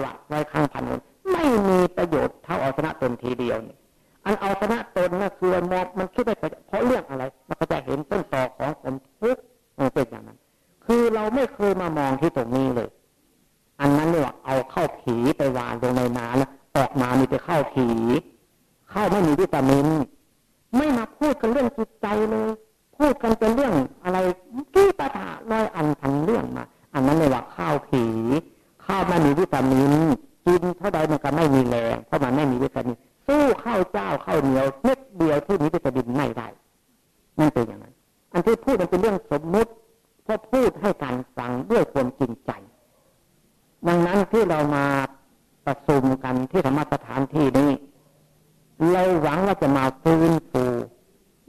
ลักร้อยครั้งพันนไม่มีประโยชน์เท่าเอาชนะตนทีเดียวเนี่ยอันเอาชนะตนนั่นคือมองมันคิดได้เพราะเรื่องอะไร มันก็จะเห็นต้นตอของผมทุกมันเป็นอย่างนั้น คือเราไม่เคยมามองที่ตรงนี้เลย อันนั้นเนี่ยเอาเข้าผีไปวางลงในน้ำแล้วออกมามีแต่เข้าผี เข้าไม่มีวิตามิน ไม่มาพูดกันเรื่องจิตใจเลย พูดกันเป็นเรื่องอะไรกี่ปะทะลอยอันพันเรื่องมา อันนั้นเลยว่าข้าวผี ข้าวไม่มีวิตามินกินเท่าใดมันก็ไม่มีแรงเพราะมันไม่มีวิตามินสู้ข้าวเจ้าข้าวเหนียวเม็ดเดียวที่มีวิตามินไม่ได้นั่นเป็นอย่างนั้น อันที่พูดมันเป็นเรื่องสมมุติเพราะพูดให้การฟังด้วยความจริงใจ ดังนั้นที่เรามาประชุมกันที่ธรรมสถานที่นี้ เราหวังว่าจะมาฟื้นฟู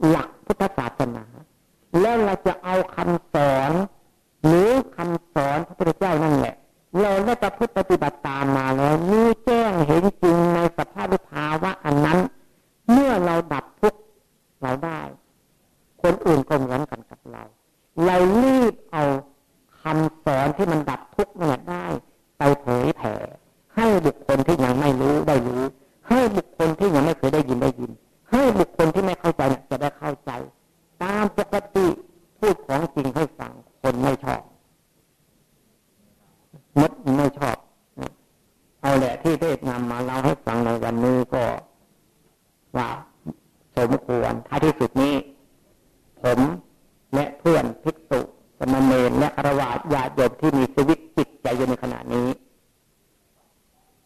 หลักพุทธศาสนา แล้วเราจะเอาคำสอน หรือคำสอนพระพุทธเจ้านั่นแหละ เราได้ประพฤติปฏิบัติตามมาแล้วมีแจ้งเห็นจริงในสภาพภาวะอันนั้น เมื่อเราดับทุกข์เราได้ คนอื่นก็เหมือนกันกับเรา เรารีบเอาคำสอนที่มันดับทุกข์นั่นได้ ไปเผยแผ่ให้บุคคลที่ยังไม่รู้ได้รู้ ให้บุคคลที่ยังไม่เคยได้ยินได้ยิน ให้บุคคลที่ไม่เข้าใจจะได้เข้าใจ ตามปกติพูดของจริงให้ฟังคนไม่ชอบ มดไม่ชอบ เอาแหละที่ได้นำมาเล่าให้ฟังในวันนี้ก็ว่าสมควรท้ายที่สุดนี้ ผมและเพื่อนภิกษุสมณเณรและอรวาสญาติโยมที่มีชีวิตจิตใจอยู่ในขณะนี้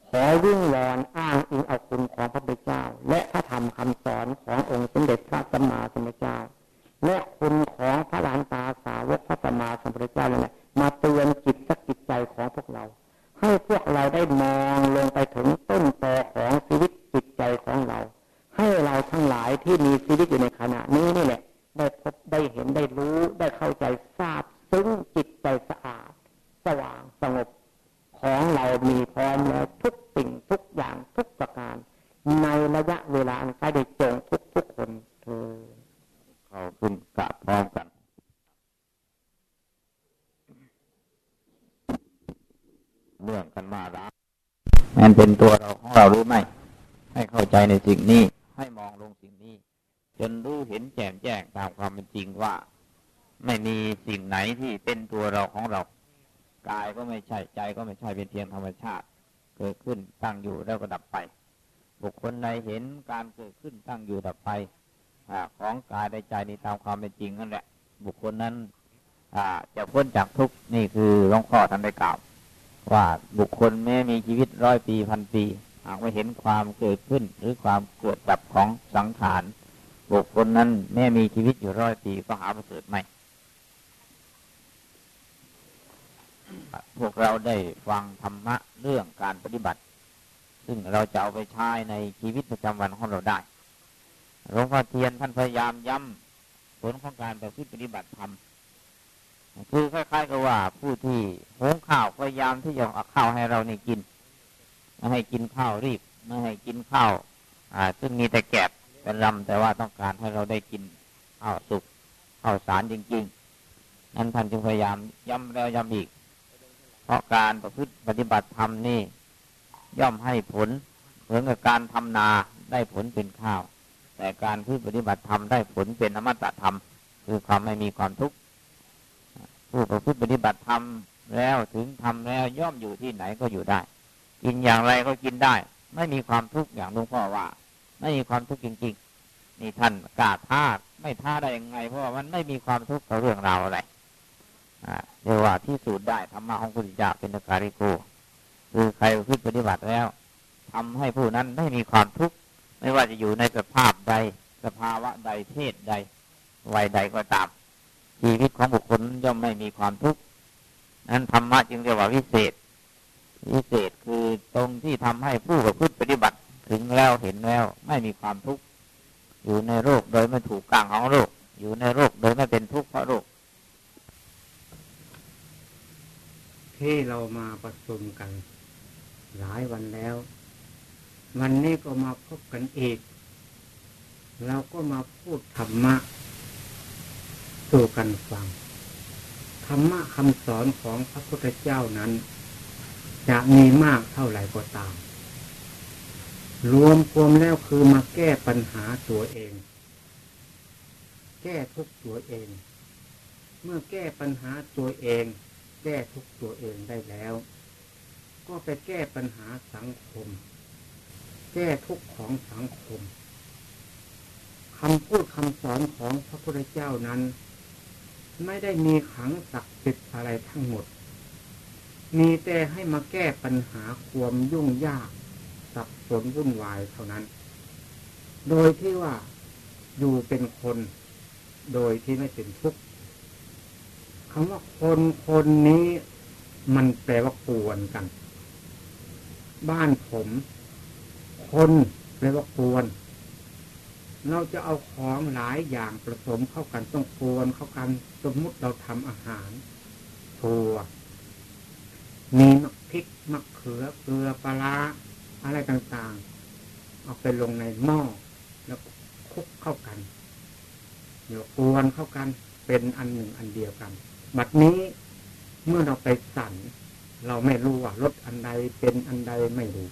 ขอวิ่งวอนอ้างอิงเอาคุณของพระพุทธเจ้า และพระธรรมคำสอนขององค์สมเด็จพระสัมมาสัมพุทธเจ้า และคุณของพระหลานตาสาวกพระสัมมาสัมพุทธเจ้านั่นแหละมาเตือนจิตสัก ใจของพวกเรา ให้พวกเราได้มองลงไปถึงต้นตอของชีวิตจิตใจของเรา ให้เราทั้งหลายที่มีชีวิตอยู่ในขณะนี้นี่แหละได้พบได้เห็นได้รู้ได้เข้าใจทราบซึ้งจิตใจสะอาด สว่างสงบของเรามีพร้อมแล้วทุกสิ่งทุกอย่างทุกประการ ในระยะเวลาอันใกล้ได้จงทุกทุกคนเธอเขาขึ้นกะพร้อมกันเรื่องกันมาละมันเป็นตัวเราของเราหรือไม่ ให้เข้าใจในสิ่งนี้ ให้มองลงสิ่งนี้ จนรู้เห็นแจ่มแจ้งตามความเป็นจริงว่า ไม่มีสิ่งไหนที่เป็นตัวเราของเรากายก็ไม่ใช่ใจก็ไม่ใช่เป็นเพียงธรรมชาติ เกิดขึ้นตั้งอยู่แล้วก็ดับไป บุคคลใดเห็นการเกิดขึ้นตั้งอยู่ดับไปอของกายในใจนี้ตามความเป็นจริงนั่นแหละ บุคคลนั้นจะพ้นจากทุกนี่คือหลวงพ่อท่านได้กล่าว ว่าบุคคลแม้มีชีวิต ร้อยปีพันปี หากไม่เห็นความเกิดขึ้น หรือความเกิดดับของสังขารบุคคลนั้นแม้มีชีวิตอยู่ร้อยปีก็หาประเสริฐไม่ พวกเราได้ฟังธรรมะเรื่องการปฏิบัติ ซึ่งเราจะเอาไปใช้ในชีวิตประจำวันของเราได้หลวงพ่อเทียนท่านพยายามย้ำผลของการประพฤติปฏิบัติธรรมคือคล้ายๆกับว่าผู้ที่หุงข้าวพยายามที่จะเอาข้าวให้เรานี่กิน ไม่ให้กินข้าวรีบ ไม่ให้กินข้าวซึ่งมีแต่แกบเป็นลำแต่ว่าต้องการให้เราได้กินข้าวสุกข้าวสารจริง ๆ นั้นท่านจึงพยายามย้ำแล้วย้ำอีก เพราะการประพฤติปฏิบัติธรรมนี่ย่อมให้ผลเหมือนกับการทำนาได้ผลเป็นข้าว แต่การพึ่ปฏิบัติธรรมได้ผลเป็นอมตะธรรม คือความไม่มีความทุกข์ผู้ประพฤติปฏิบัติธรรมแล้วถึงทำแล้วย่อมอยู่ที่ไหนก็อยู่ได้ กินอย่างไรก็กินได้ ไม่มีความทุกข์อย่างหลวงพ่อว่า ไม่มีความทุกข์จริง ๆ นี่ท่านกล้าท้าไม่ท้าได้ยังไง เพราะว่ามันไม่มีความทุกข์กับเรื่องราวอะไรเรียกว่าที่สูตรได้ธรรมะของพุทธเจ้าเป็นการิโกคือใครพึ่งปฏิบัติแล้วทำให้ผู้นั้นไม่มีความทุกข์ไม่ว่าจะอยู่ในสภาพใด สภาวะใดเพศใด วัยใดก็ตามชีวิตของบุคคลย่อมไม่มีความทุกข์นั้นธรรมะจึงเรียกว่าวิเศษ วิเศษคือตรงที่ทำให้ผู้ประพฤติปฏิบัติถึงแล้วเห็นแล้วไม่มีความทุกข์อยู่ในโรคโดยไม่ถูกกลางของโรค อยู่ในโรคโดยไม่เป็นทุกข์เพราะโรค ที่เรามาประชุมกัน หลายวันแล้ว วันนี้ก็มาพบกันอีกเราก็มาพูดธรรมะสู่กันฟังธรรมะคำสอนของพระพุทธเจ้านั้น จะมีมากเท่าไหร่ก็ตาม รวมรวมแล้วคือมาแก้ปัญหาตัวเอง แก้ทุกตัวเอง เมื่อแก้ปัญหาตัวเอง แก้ทุกตัวเองได้แล้ว ก็ไปแก้ปัญหาสังคม แก้ทุกของสังคมคำพูดคำสอนของพระพุทธเจ้านั้น ไม่ได้มีขังศักดิ์สิทธิ์อะไรทั้งหมด มีแต่ให้มาแก้ปัญหาความยุ่งยากสับสนวุ่นวายเท่านั้น โดยที่ว่าอยู่เป็นคน โดยที่ไม่เป็นทุกข์คำว่าคนคนนี้มันแปลว่ากวนกัน บ้านผม คนแปลว่ากวนเราจะเอาของหลายอย่างผสมเข้ากันต้องกวนเข้ากัน สมมุติเราทำอาหารถั่ว มีมะพริกมะเขือเกลือปลาอะไรต่างๆ เอาไปลงในหม้อแล้วคลุกเข้ากันเดี๋ยวกวนเข้ากันเป็นอันหนึ่งอันเดียวกัน บัดนี้เมื่อเราไปสั่น เราไม่รู้ว่ารสอันใดเป็นอันใดไม่รู้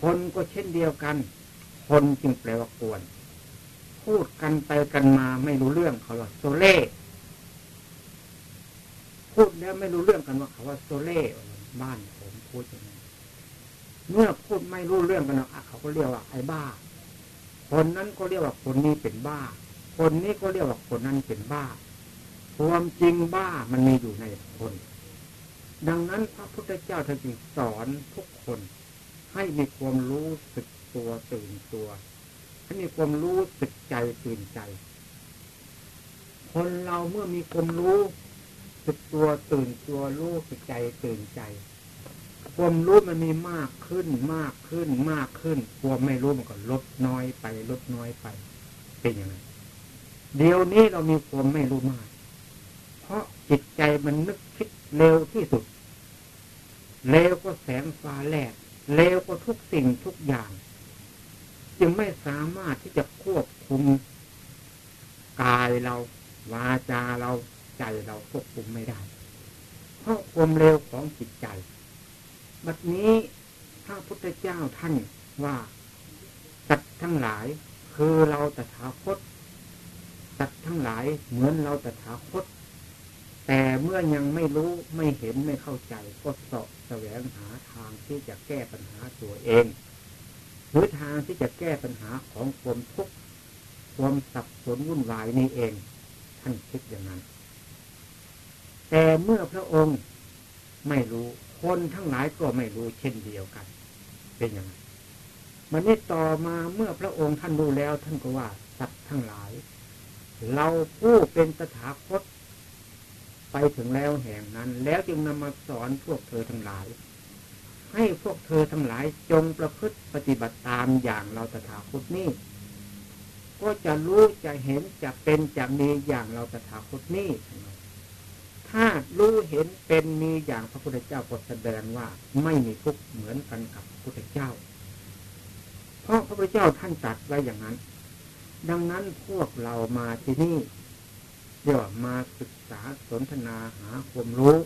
คนก็เช่นเดียวกัน คนจึงแปลว่ากวน พูดกันไปกันมาไม่รู้เรื่องเขาว่าโซเล่ พูดแล้วไม่รู้เรื่องกันว่าเขาว่าโซเล่บ้านผมพูดอย่างนี้เมื่อพูดไม่รู้เรื่องกันเนาะเขาก็เรียกว่าไอ้บ้า คนนั้นก็เรียกว่าคนนี้เป็นบ้า คนนี้ก็เรียกว่าคนนั้นเป็นบ้า ความจริงบ้ามันมีอยู่ในคน ดังนั้นพระพุทธเจ้าท่านจึงสอนทุกคนให้มีความรู้สึกตัวตื่นตัวให้มีความรู้สึกใจตื่นใจ คนเราเมื่อมีความรู้ สึกตัวตื่นตัวรู้สึกใจตื่นใจ ความรู้มันมีมากขึ้นมากขึ้นมากขึ้น ความไม่รู้มันก็ลดน้อยไป ลดน้อยไป เป็นอย่างไรเดี๋ยวนี้เรามีความไม่รู้มาก เพราะจิตใจมันนึกคิดเร็วที่สุด เร็วก็แสงฟ้าแลกเร็วก็ทุกสิ่งทุกอย่าง จึงไม่สามารถที่จะควบคุมกายเรา วาจาเรา ใจเราควบคุมไม่ได้ เพราะความเร็วของจิตใจ บัดนี้พระพุทธเจ้าท่านว่าสัตว์ทั้งหลายคือเราตถาคตสัตว์ทั้งหลายเหมือนเราตถาคต แต่เมื่อยังไม่รู้ไม่เห็นไม่เข้าใจก็สอบแสวงหาทางที่จะแก้ปัญหาตัวเอง หรือทางที่จะแก้ปัญหาของความทุกข์ความสับสนวุ่นวายนี่เอง ท่านคิดอย่างนั้น แต่เมื่อพระองค์ไม่รู้ คนทั้งหลายก็ไม่รู้เช่นเดียวกัน เป็นอย่างไรมันนี้ต่อมาเมื่อพระองค์ท่านรู้แล้ว ท่านก็ว่าสัตว์ทั้งหลาย เราผู้เป็นสถาคต ไปถึงแล้วแห่งนั้น แล้วจึงนำมาสอนพวกเธอทั้งหลาย ให้พวกเธอทั้งหลายจงประพฤติปฏิบัติตามอย่างเราตถาคตนี้ก็จะรู้จะเห็นจะเป็นจะมีอย่างเราตถาคตนี้ ถ้ารู้เห็นเป็นมีอย่างพระพุทธเจ้าก็แสดงว่าไม่มีทุกเหมือนกันกับพระพุทธเจ้า เพราะพระพุทธเจ้าท่านตัดไว้อย่างนั้น ดังนั้นพวกเรามาที่นี่เดี๋ยวมาศึกษาสนทนาหาความรู้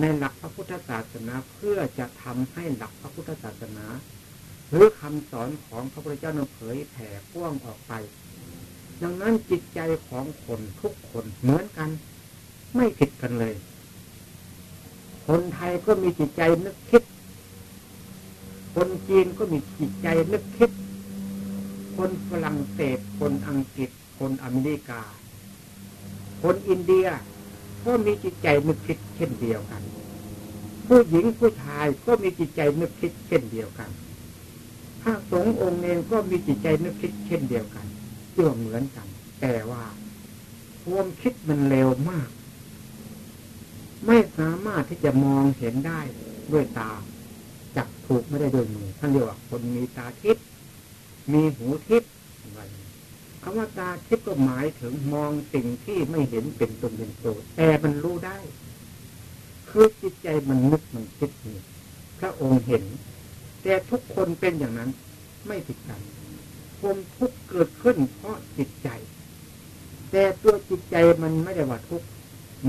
ในหลักพระพุทธศาสนาเพื่อจะทำให้หลักพระพุทธศาสนา หรือคำสอนของพระพุทธเจ้านั้นเผยแผ่กว้างออกไป ดังนั้นจิตใจของคนทุกคนเหมือนกัน ไม่ผิดกันเลย คนไทยก็มีจิตใจนึกคิด คนจีนก็มีจิตใจนึกคิด คนฝรั่งเศส คนอังกฤษ คนอเมริกา คนอินเดียก็มีจิตใจนึกคิดเช่นเดียวกัน ผู้หญิงผู้ชายก็มีจิตใจนึกคิดเช่นเดียวกันพระสงฆ์องค์เองก็มีจิตใจนึกคิดเช่นเดียวกันเชื่อเหมือนกัน แต่ว่าความคิดมันเร็วมาก ไม่สามารถที่จะมองเห็นได้ด้วยตา จับถูกไม่ได้ด้วยมือท่านเรียกว่าคนมีตาทิพย์มีหูทิพย์คำว่าตาทิพย์ก็หมายถึงมองสิ่งที่ไม่เห็นเป็นตนเป็นตัวแต่มันรู้ได้ คือจิตใจมันนึกมันคิดนี่พระองค์เห็น แต่ทุกคนเป็นอย่างนั้น ไม่ผิดกันความทุกข์เกิดขึ้นเพราะจิตใจ แต่ตัวจิตใจมันไม่ได้ว่าทุกข์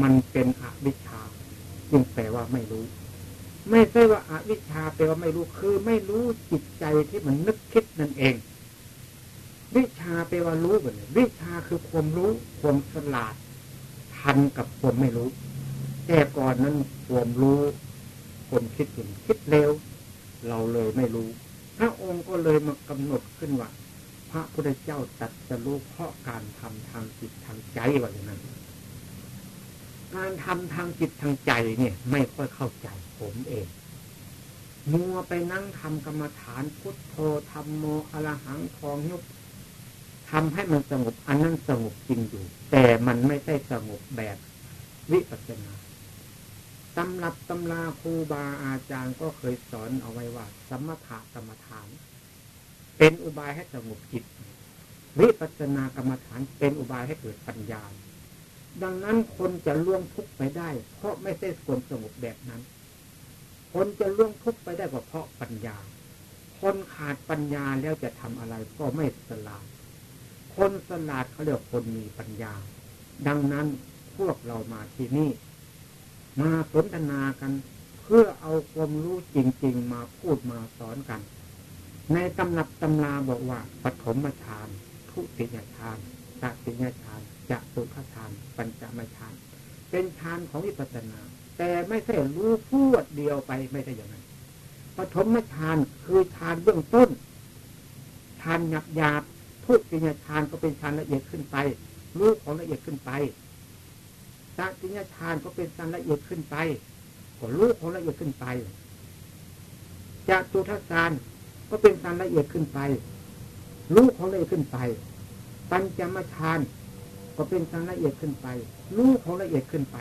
มันเป็นอวิชชาจึงแปลว่าไม่รู้ ไม่ใช่ว่าอาวิชชาแปลว่าไม่รู้คือไม่รู้จิตใจที่มันนึกคิดนั่นเอง วิชาแปลว่ารู้กันวิชาคือความรู้ความฉลาด ทันกับความไม่รู้ แต่ก่อนนั้นความรู้คนคิดถึงคิดเร็วเราเลยไม่รู้ พระองค์ก็เลยมากำหนดขึ้นว่าพระพุทธเจ้าตัดจะรู้เพราะการทำทางจิตทางใจว่าอย่างนั้น การทำทางจิตทางใจเนี่ย ไม่ค่อยเข้าใจผมเองมัวไปนั่งทำกรรมฐานพุทโธธรรมโมอรหังทองยุบทำให้มันสงบ อันนั้นสงบจริงอยู่ แต่มันไม่ใช่สงบแบบวิปัสสนาตำรับตำราครูบาอาจารย์ก็เคยสอนเอาไว้ว่า สมถะกรรมฐาน เป็นอุบายให้สงบจิต วิปัสสนากรรมฐานเป็นอุบายให้เกิดปัญญา ดังนั้นคนจะล่วงทุกข์ไปได้ เพราะไม่ใช่ความสงบแบบนั้น คนจะล่วงทุกข์ไปได้ก็เพราะปัญญา คนขาดปัญญาแล้วจะทำอะไรก็ไม่สลาด คนสลาดเขาเรียกคนมีปัญญา ดังนั้นพวกเรามาที่นี่ มาสนทนากัน เพื่อเอาความรู้จริง ๆ มาพูดมาสอนกัน ในตำนับตำราบอกว่าปฐมฌานทุติยฌานตติยฌาน จะตุขฌานปัญจมฌานเป็นฌานของวิปัสสนา แต่ไม่ใช่รู้พูดเดียวไปไม่ใช่อย่างนั้นปฐมฌานคือฌานเบื้องต้นฌานหยาบหยาบทุติยฌานก็เป็นฌานละเอียดขึ้นไป รู้ของละเอียดขึ้นไปตติญฌานก็เป็นสันละเอียดขึ้นไปก็รู้ของละเอียดขึ้นไปจากตุทัศานก็เป็นสันละเอียดขึ้นไป รู้ของละเอียดขึ้นไป ปัญจมฌาน ก็เป็นสันละเอียดขึ้นไป รู้ของละเอียดขึ้นไป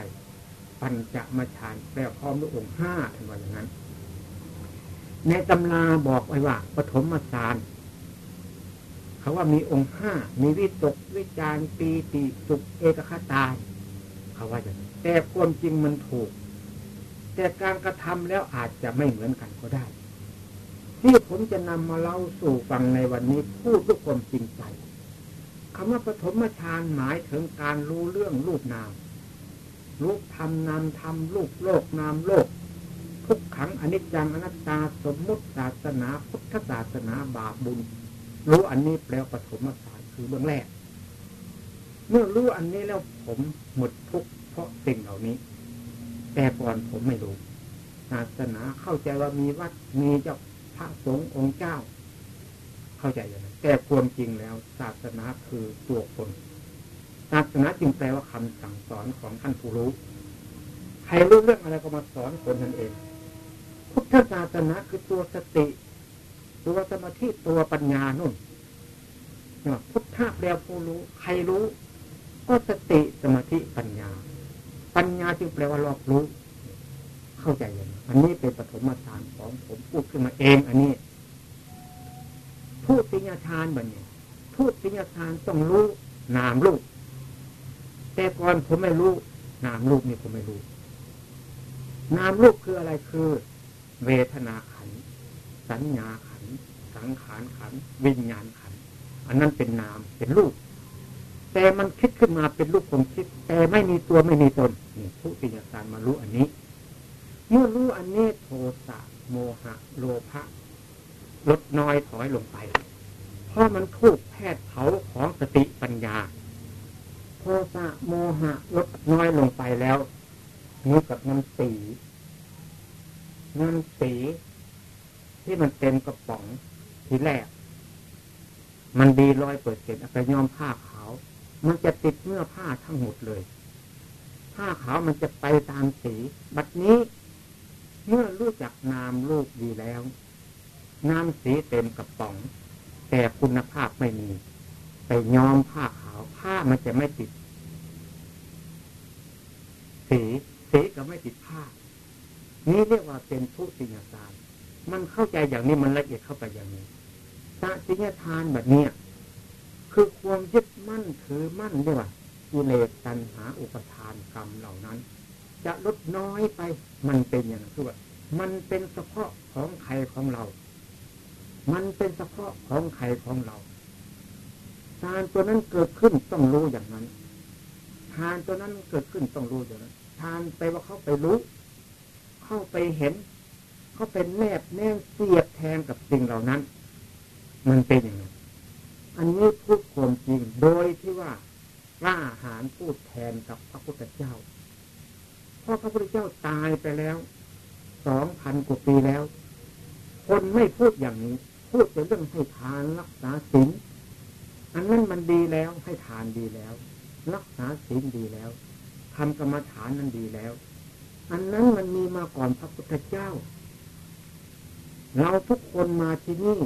ปัญจมาฌานแปลพร้อมด้วยองค์ห้าทันว่าอย่างนั้น ในตำราบอกไว้ว่าปฐมฌานเขาว่ามีองค์ห้ามีวิตกวิจารปีติสุขเอกคตาเขาว่าอย่างนี้แต่ความจริงมันถูก แต่การกระทำแล้วอาจจะไม่เหมือนกันก็ได้ ที่ผมจะนำมาเล่าสู่ฟังในวันนี้พูดด้วยความจริงใจ คำว่าปฐมฌานหมายถึงการรู้เรื่องรูปนาม รูปธรรมนามธรรมรูปโลกนามโลก ทุกขังอนิจจังอนัตตาสมมุติศาสนาพุทธศาสนาบาปบุญ รู้อันนี้แปลปฐมฌานคือเบื้องแรก เมื่อรู้อันนี้แล้วผมหมดทุกข์เพราะสิ่งเหล่านี้ แต่ก่อนผมไม่รู้ศาสนาเข้าใจว่ามีวัดมีเจ้าพระสงฆ์องค์เจ้า เข้าใจอย่างนั้น แต่ความจริงแล้ว ศาสนาคือตัวคน ศาสนาจึงแปลว่าคำสั่งสอนของท่านผู้รู้ ใครรู้เรื่องอะไรก็มาสอนคนนั่นเอง พุทธศาสนาคือตัวสติ ตัวสมาธิตัวปัญญานุ่นพุทธะแปลผู้รู้ ใครรู้ ก็สติสมาธิปัญญา ปัญญาจึงแปลว่ารอบรู้ เข้าใจยังอันนี้เป็นปฐมฌานของผมพูดขึ้นมาเอง อันนี้ พูดปิญญาฌานแบบนี้พูดปิญญาฌานต้องรู้นามรูปแต่ก่อนผมไม่รู้นามรูปนี่ผมไม่รู้ นามรูปคืออะไรคือ เวทนาขัน สัญญาขัน สังขารขัน วิญญาณขัน อันนั้นเป็นนามเป็นรูป แต่มันคิดขึ้นมาเป็นรูปของคิด แต่ไม่มีตัวไม่มีตนนี่ผู้ปิญญาการมารู้อันนี้ เมื่อรู้อันนี้โทสะโมหะ โลภะ ลดน้อยถอยลงไป เพราะมันถูกแพทย์เผาของสติปัญญา โทสะโมหะลดน้อยลงไปแล้วนี่กับน้ำสีน้ำสีที่มันเต็มกระป๋องทีแรก มันดีร้อยเปอร์เซ็นต์ไปยอมผ้าขาว มันจะติดเนื้อผ้าทั้งหมดเลย ผ้าขาวมันจะไปตามสี บัดนี้ เมื่อรู้จักนามลูกดีแล้ว น้ำสีเต็มกระป๋อง แต่คุณภาพไม่มี ไปย้อมผ้าขาวผ้ามันจะไม่ติด สีสีก็ไม่ติดผ้า นี่เรียกว่าเป็นผู้สิญญาสารมันเข้าใจอย่างนี้มันละเอียดเข้าไปอย่างนี้ตาสิญญาทานแบบเนี้ยคือความยึดมั่นถือมั่นเนี่ว่ากิเลสตัณหาอุปทานกรรมเหล่านั้น จะลดน้อยไป มันเป็นอย่างนั้นคือว่ามันเป็นเฉพาะของใครของเรา มันเป็นเฉพาะของใครของเราทานตัวนั้นเกิดขึ้นต้องรู้อย่างนั้น ทานตัวนั้นเกิดขึ้นต้องรู้อย่างนั้น ทานไปว่าเขาไปรู้ เข้าไปเห็น เขาเป็นแนบแน่เสียบแทงกับสิ่งเหล่านั้น มันเป็นอย่างนั้นอันนี้พูดความจริงโดยที่ว่ากล้าหาญพูดแทนกับพระพุทธเจ้า เพราะพระพุทธเจ้าตายไปแล้วสองพันกว่าปีแล้ว คนไม่พูดอย่างนี้ พูดแต่เรื่องให้ทานรักษาศีลอันนั้นมันดีแล้วให้ทานดีแล้ว รักษาศีลดีแล้วทำกรรมฐานนั้นดีแล้ว อันนั้นมันมีมาก่อนพระพุทธเจ้า เราทุกคนมาที่นี่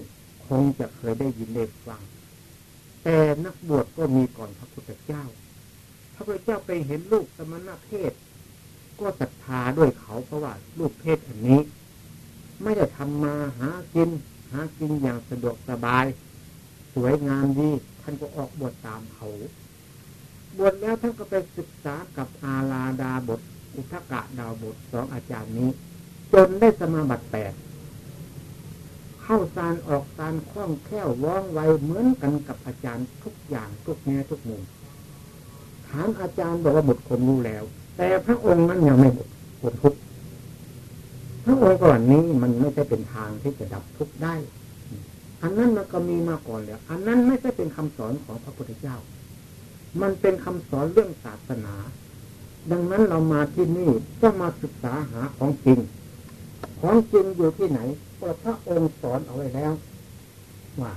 คงจะเคยได้ยินได้ฟัง แต่นักบวชก็มีก่อนพระพุทธเจ้า พระพุทธเจ้าไปเห็นลูกสมณเพศ ก็ศรัทธาด้วยเขาเพราะว่าลูกเพศอันนี้ ไม่ได้ทำมาหากิน หากินอย่างสะดวกสบาย สวยงามดีท่านก็ออกบวชตามเขาบวชแล้วท่านก็ไปศึกษากับอาลาดาบท อุทกะดาวบทสองอาจารย์นี้ จนได้สมาบัติแปดเข้าซานออกซานคล่องแคล่วว่องไวเหมือนกันกับอาจารย์ทุกอย่างทุกแง่ทุกมุมถามอาจารย์บอกว่าหมดความรู้แล้ว แต่พระองค์นั้นยังไม่หมดความทุก พระองค์ก่อนนี้มันไม่ใช่เป็นทางที่จะดับทุกข์ได้ อันนั้นมันก็มีมาก่อนแล้ว อันนั้นไม่ใช่เป็นคำสอนของพระพุทธเจ้า มันเป็นคำสอนเรื่องศาสนา ดังนั้นเรามาที่นี่ก็มาศึกษาหาของจริง ของจริงอยู่ที่ไหนก็พระองค์สอนเอาไว้แล้ว ว่า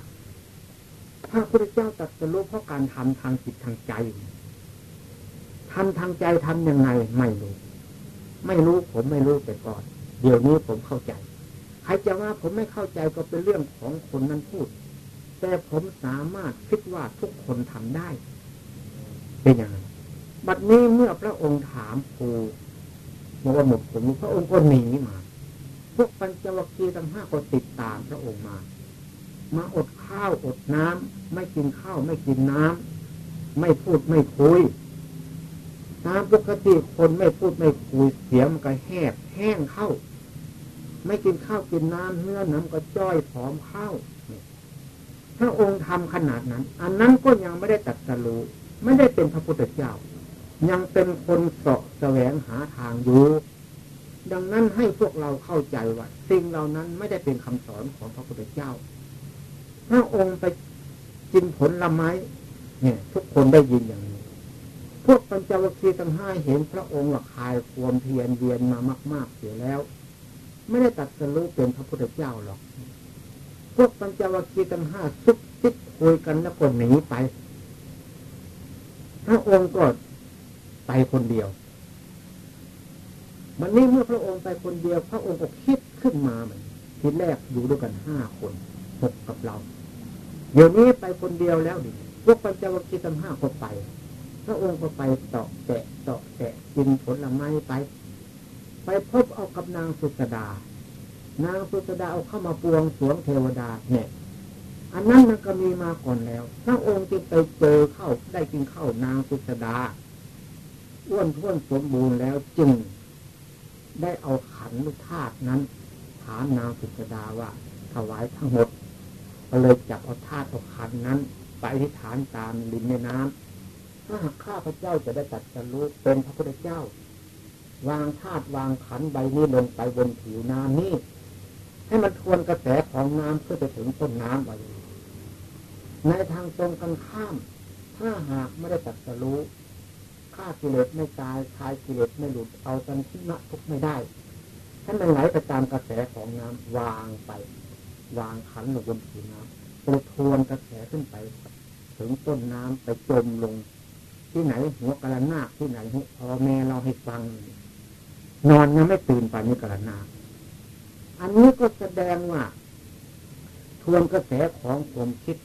พระพุทธเจ้าตรัสรู้เพราะการทำทางจิตทางใจทำทางใจทำยังไงไม่รู้ ไม่รู้ผมไม่รู้แต่ก่อน เดี๋ยวนี้ผมเข้าใจใครจะว่าผมไม่เข้าใจก็เป็นเรื่องของคนนั้นพูด แต่ผมสามารถคิดว่าทุกคนทำได้ เป็นอย่างไรบัดนี้เมื่อพระองค์ถามครูบอกว่าหมดผมพระองค์ก็หนีมา พวกปัญจวัคคีย์ทั้งห้าก็ติดตามพระองค์มา มาอดข้าวอดน้ำไม่กินข้าวไม่กินน้ำไม่พูดไม่คุย ตามปกติคนไม่พูดไม่คุยเสียมันก็แหบแห้งเข้า ไม่กินข้าวกินน้ำเนื้อน้ำก็จ้อยผอมเข้าพระองค์ทำขนาดนั้น อันนั้นก็ยังไม่ได้ตัดสรู้ไม่ได้เป็นพระพุทธเจ้า ยังเป็นคนเสาะแสวงหาทางอยู่ ดังนั้นให้พวกเราเข้าใจว่าสิ่งเหล่านั้นไม่ได้เป็นคำสอนของพระพุทธเจ้า พระองค์ไปกินผลละไม้เนี่ย ทุกคนได้ยินอย่างนี้ พวกปัญจวัคคีย์ทั้งห้าเห็นพระองค์ว่าคายความเพียรเวียนมามาก ๆเสียแล้ว ไม่ได้ตัดสรู้เป็นพระพุทธเจ้าหรอก พวกปัญจวัคคีย์ทั้งห้าซุบซิบคุยกันแล้วก็หนีไป พระองค์ก็ไปคนเดียววันนี้เมื่อพระองค์ไปคนเดียว พระองค์ก็คิดขึ้นมาเหมือนทีแรกอยู่ด้วยกันห้าคนหกกับเรา เดี๋ยวนี้ไปคนเดียวแล้วดิพวกปัญจวัคคีย์ทั้งห้าก็ไป พระองค์ก็ไปเตาะแตะเตาะแตะกินผลไม้ไป ไปพบเอากับนางสุสดา นางสุสดาเอาเข้ามาปวงสวงเทวดาเนี่ยอันนั้นมันก็มีมาก่อนแล้ว พระองค์จึงไปเจอเข้าได้กินเข้านางสุสดาอ้วนท้วนสมบูรณ์แล้วจึง ได้เอาขันลูกธาตุนั้น ถามนางสุสดาว่าถวายทั้งหมดก็เลยจับเอาธาตุเอาขันนั้น ไปที่ฐานตามริมแม่น้ำ ถ้าหากข้าพระเจ้าจะได้ตัดสรู้เป็นพระพุทธเจ้า วางธาตุวางขันใบนี้ลงไปบนผิวน้ำนี้ให้มันทวนกระแสของน้ำเพื่อไปถึงต้นน้ำไว้ในทางตรงกันข้าม ถ้าหากไม่ได้ตัดสรู้ฆ่ากิเลสไม่ตายคลายกิเลสไม่หลุดเอาสันทิมะทุกไม่ได้ถ้ามันไหลไปตามกระแสของน้ำวางไป วางขันลงบนผิวน้ำไปทวนกระแสขึ้นไป ถึงต้นน้ำไปจมลง ที่ไหนหัวกระนาที่ไหนพอแม่เราให้ฟัง นอนยังไม่ตื่นไปนี่กระนาอันนี้ก็แสดงว่า ทวนกระแสของความคิด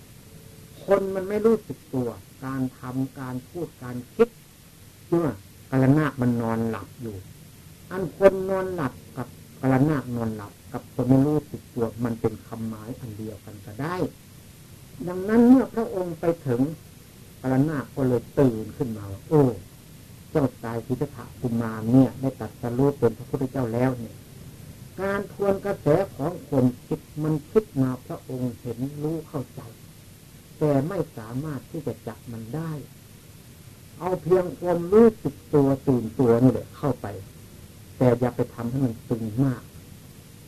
คนมันไม่รู้สึกตัว การทำการพูดการคิดเมื่อกระนาคมันนอนหลับอยู่ อันคนนอนหลับกับกระนาคนอนหลับ กับคนไม่รู้สึกตัวมันเป็นคำหมายอันเดียวกันก็ได้ ดังนั้นเมื่อพระองค์ไปถึง กระนาคก็เลยตื่นขึ้นมาโอ้เจ้าตายพิทธะกุมารเนี่ยได้ตัดสรู้เป็นพระพุทธเจ้าแล้วเนี่ย การทวนกระแสของคนคิดมันคิดมาพระองค์เห็นรู้เข้าใจ แต่ไม่สามารถที่จะจับมันได้ เอาเพียงความรู้สึกตัวตื่นตัวนี่แหละเข้าไป แต่อย่าไปทำให้มันตึงมาก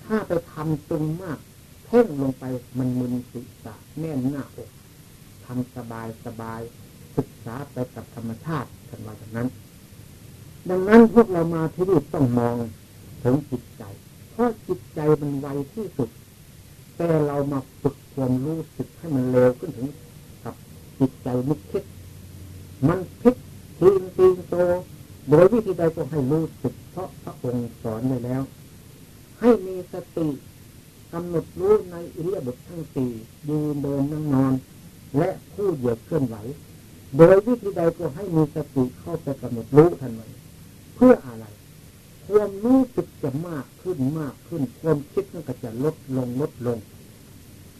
ถ้าไปทำตึงมากเพ่งลงไปมันมึนศีรษะแน่นหน้าอกทำสบายสบาย ศึกษาไปกับธรรมชาติกันว่าอย่างนั้น ดังนั้นพวกเรามาที่นี่ต้องมองถึงจิตใจ เพราะจิตใจมันไวที่สุด แต่เรามาฝึกความรู้สึกให้มันเร็วขึ้นถึงกับจิตใจนึกคิด มันคิดทีงตีงโตโดยวิธีใดก็ให้รู้สึก เพราะพระองค์สอนไว้แล้ว ให้มีสติกำหนดรู้ในอิริยาบถทั้งสี่ยืนเดินนั่งนอน และผู้เหยียดเคลื่อนไหว โดยวิธีใดก็ให้มีสติเข้าไปกำหนดรู้ทันไว้เพื่ออะไรความรู้สึกจะมากขึ้นมากขึ้น ความคิดมันก็จะลดลงลดลง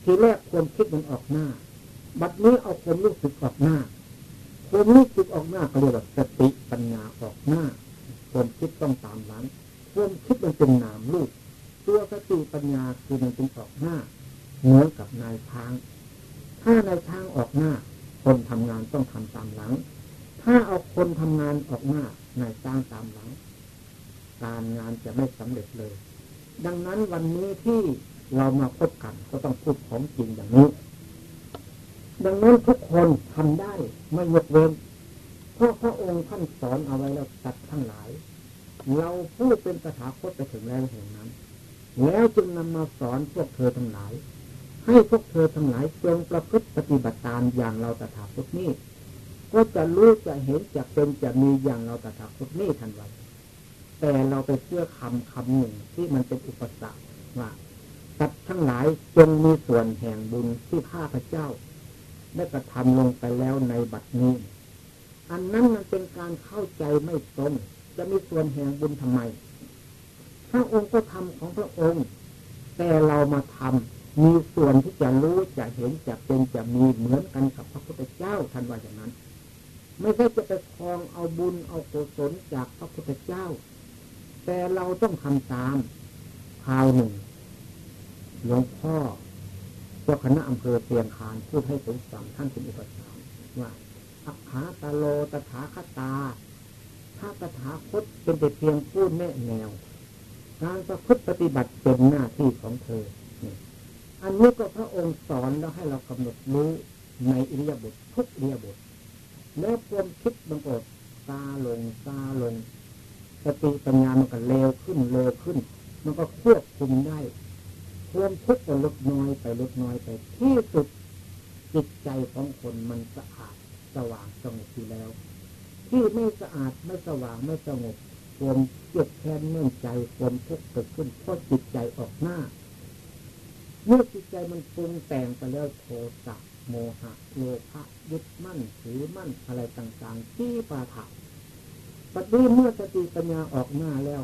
ทีแรกความคิดมันออกหน้า บัดนี้เอาความรู้สึกออกหน้า ความรู้สึกออกหน้าก็เรียกว่าสติปัญญาออกหน้า ความคิดต้องตามหลังความคิดมันเป็นนามลูกตัวสติปัญญาคือมันเป็นออกหน้าเหมือนกับนายทาง ถ้านายทางออกหน้า คนทำงานต้องทำตามหลัง ถ้าเอาคนทำงานออกหน้านายจ้างตามหลัง การงานจะไม่สำเร็จเลย ดังนั้นวันนี้ที่เรามาพบกันก็ต้องพูดของจริงอย่างนี้ ดังนั้นทุกคนทำได้ไม่ยกเว้นเพราะพระองค์ท่านสอนเอาไว้แล้วตัดทั้งหลาย เราผู้เป็นตถาคตไปถึงแล้วแห่งนั้น แล้วจึงนำมาสอนพวกเธอทั้งหลาย ให้พวกเธอทั้งหลายจงประพฤติปฏิบัติตามอย่างเราตถาคตนี้ ก็จะรู้จะเห็นจะเป็นจะมีอย่างเราตถาคตนี้ทันวันแต่เราไปเชื่อคำคำหนึ่งที่มันเป็นอุปสรรคว่าตัดทั้งหลายจงมีส่วนแห่งบุญที่ข้าพเจ้า ได้กระทำลงไปแล้วในบัดนี้ อันนั้นมันเป็นการเข้าใจไม่ตรงจะมีส่วนแห่งบุญทำไม พระองค์ก็ทำของพระองค์ แต่เรามาทำ มีส่วนที่จะรู้จะเห็นจะเป็นจะมีเหมือนกันกับพระพุทธเจ้าท่านว่าอย่างนั้น ไม่ใช่จะไปคลองเอาบุญเอากุศลจากพระพุทธเจ้า แต่เราต้องทำตามคราวหนึ่งหลวงพ่อเจ้าคณะอำเภอเตียงคานพูดให้สงสารท่านเป็นอุปสามว่าอัคขาตาโลตถาคตาถ้าตถาคตเป็นแต่เพียงพูดแน่แนว การประพฤติปฏิบัติเป็นหน้าที่ของเธอ อันนี้ก็พระองค์สอนแล้วให้เรากำหนดรู้ในอิริยาบถทุกอิริยาบถแล้วความคิดมันก็ซาลงซาลงสติปัญญามันก็เร็วขึ้นเร็วขึ้น มันก็ควบคุมได้ความทุกข์ก็ลดน้อยไปลดน้อยไปที่สุดจิตใจของคนมันสะอาดสว่างสงบอยู่แล้ว ที่ไม่สะอาดไม่สว่างไม่สงบความเจ็บแค้นเนื่อใจความทุกข์เกิดขึ้นเพราะจิตใจออกหน้า เมื่อจิตใจมันปรุงแต่งไปแล้วโทสะโมหะโลภะยึดมั่นถือมั่นอะไรต่างๆที่ปาถะปัจจุบันเมื่อสติปัญญาออกหน้าแล้ว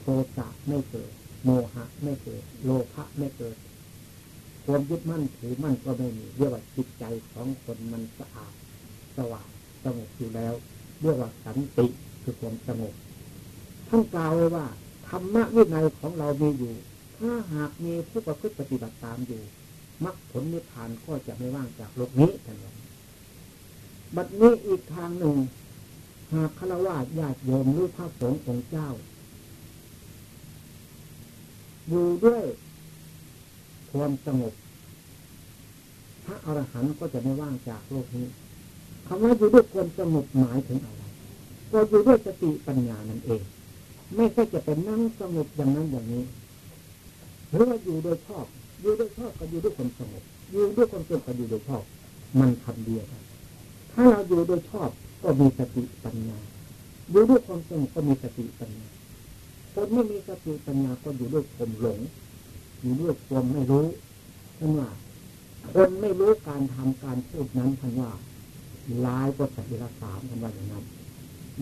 โทสะไม่เกิด โมหะไม่เกิด โลภะไม่เกิดความยึดมั่นถือมั่นก็ไม่มีเรียกว่าจิตใจของคนมันสะอาดสว่างสงบอยู่แล้วเรียกว่าสันติคือความสงบท่านกล่าวไว้ว่าธรรมะวินัยของเรามีอยู่ ถ้าหากมีผู้ประพฤติปฏิบัติตามอยู่มรรคผลนิพพานก็จะไม่ว่างจากโลกนี้ท่านบอกบัดนี้อีกทางหนึ่ง หากฆราวาสญาติโยมรู้พระสงฆ์ของเจ้า อยู่ด้วยความสงบพระอรหันต์ก็จะไม่ว่างจากโลกนี้คำว่าอยู่ด้วยความสงบหมายถึงอะไรก็อยู่ด้วยสติปัญญานั่นเอง ไม่ใช่จะเป็นนั่งสงบอย่างนั้นอย่างนี้ หรือว่าอยู่โดยชอบ อยู่โดยชอบก็อยู่ด้วยคนสงบอยู่ด้วยคนสงบก็อยู่โดยชอบ มันคำเดียวกันถ้าเราอยู่โดยชอบก็มีสติปัญญาอยู่ด้วยความสงบก็มีสติปัญญาคนไม่มีสติปัญญาก็อยู่ด้วยความหลง อยู่ด้วยความไม่รู้ท่านว่าคนไม่รู้การทำการพูดนั้นท่านว่าลายก็สัตว์ละสามท่านว่าอย่างนั้น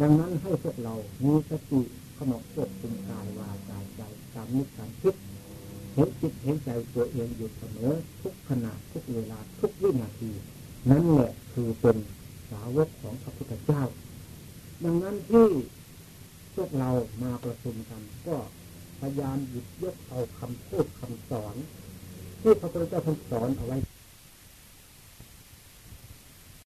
ดังนั้นให้พวกเรามีสติขนมควบคุมกายวาจาใจการนึกการคิด เห็นจิตเห็นใจตัวเองอยู่เสมอทุกขณะทุกเวลาทุกวินาที นั่นแหละคือเป็นสาวกของพระพุทธเจ้า ดังนั้นที่พวกเรามาประชุมกัน ก็พยายามหยิบยกเอาคำพูดคำสอน ที่พระพุทธเจ้าท่านสอนเอาไว้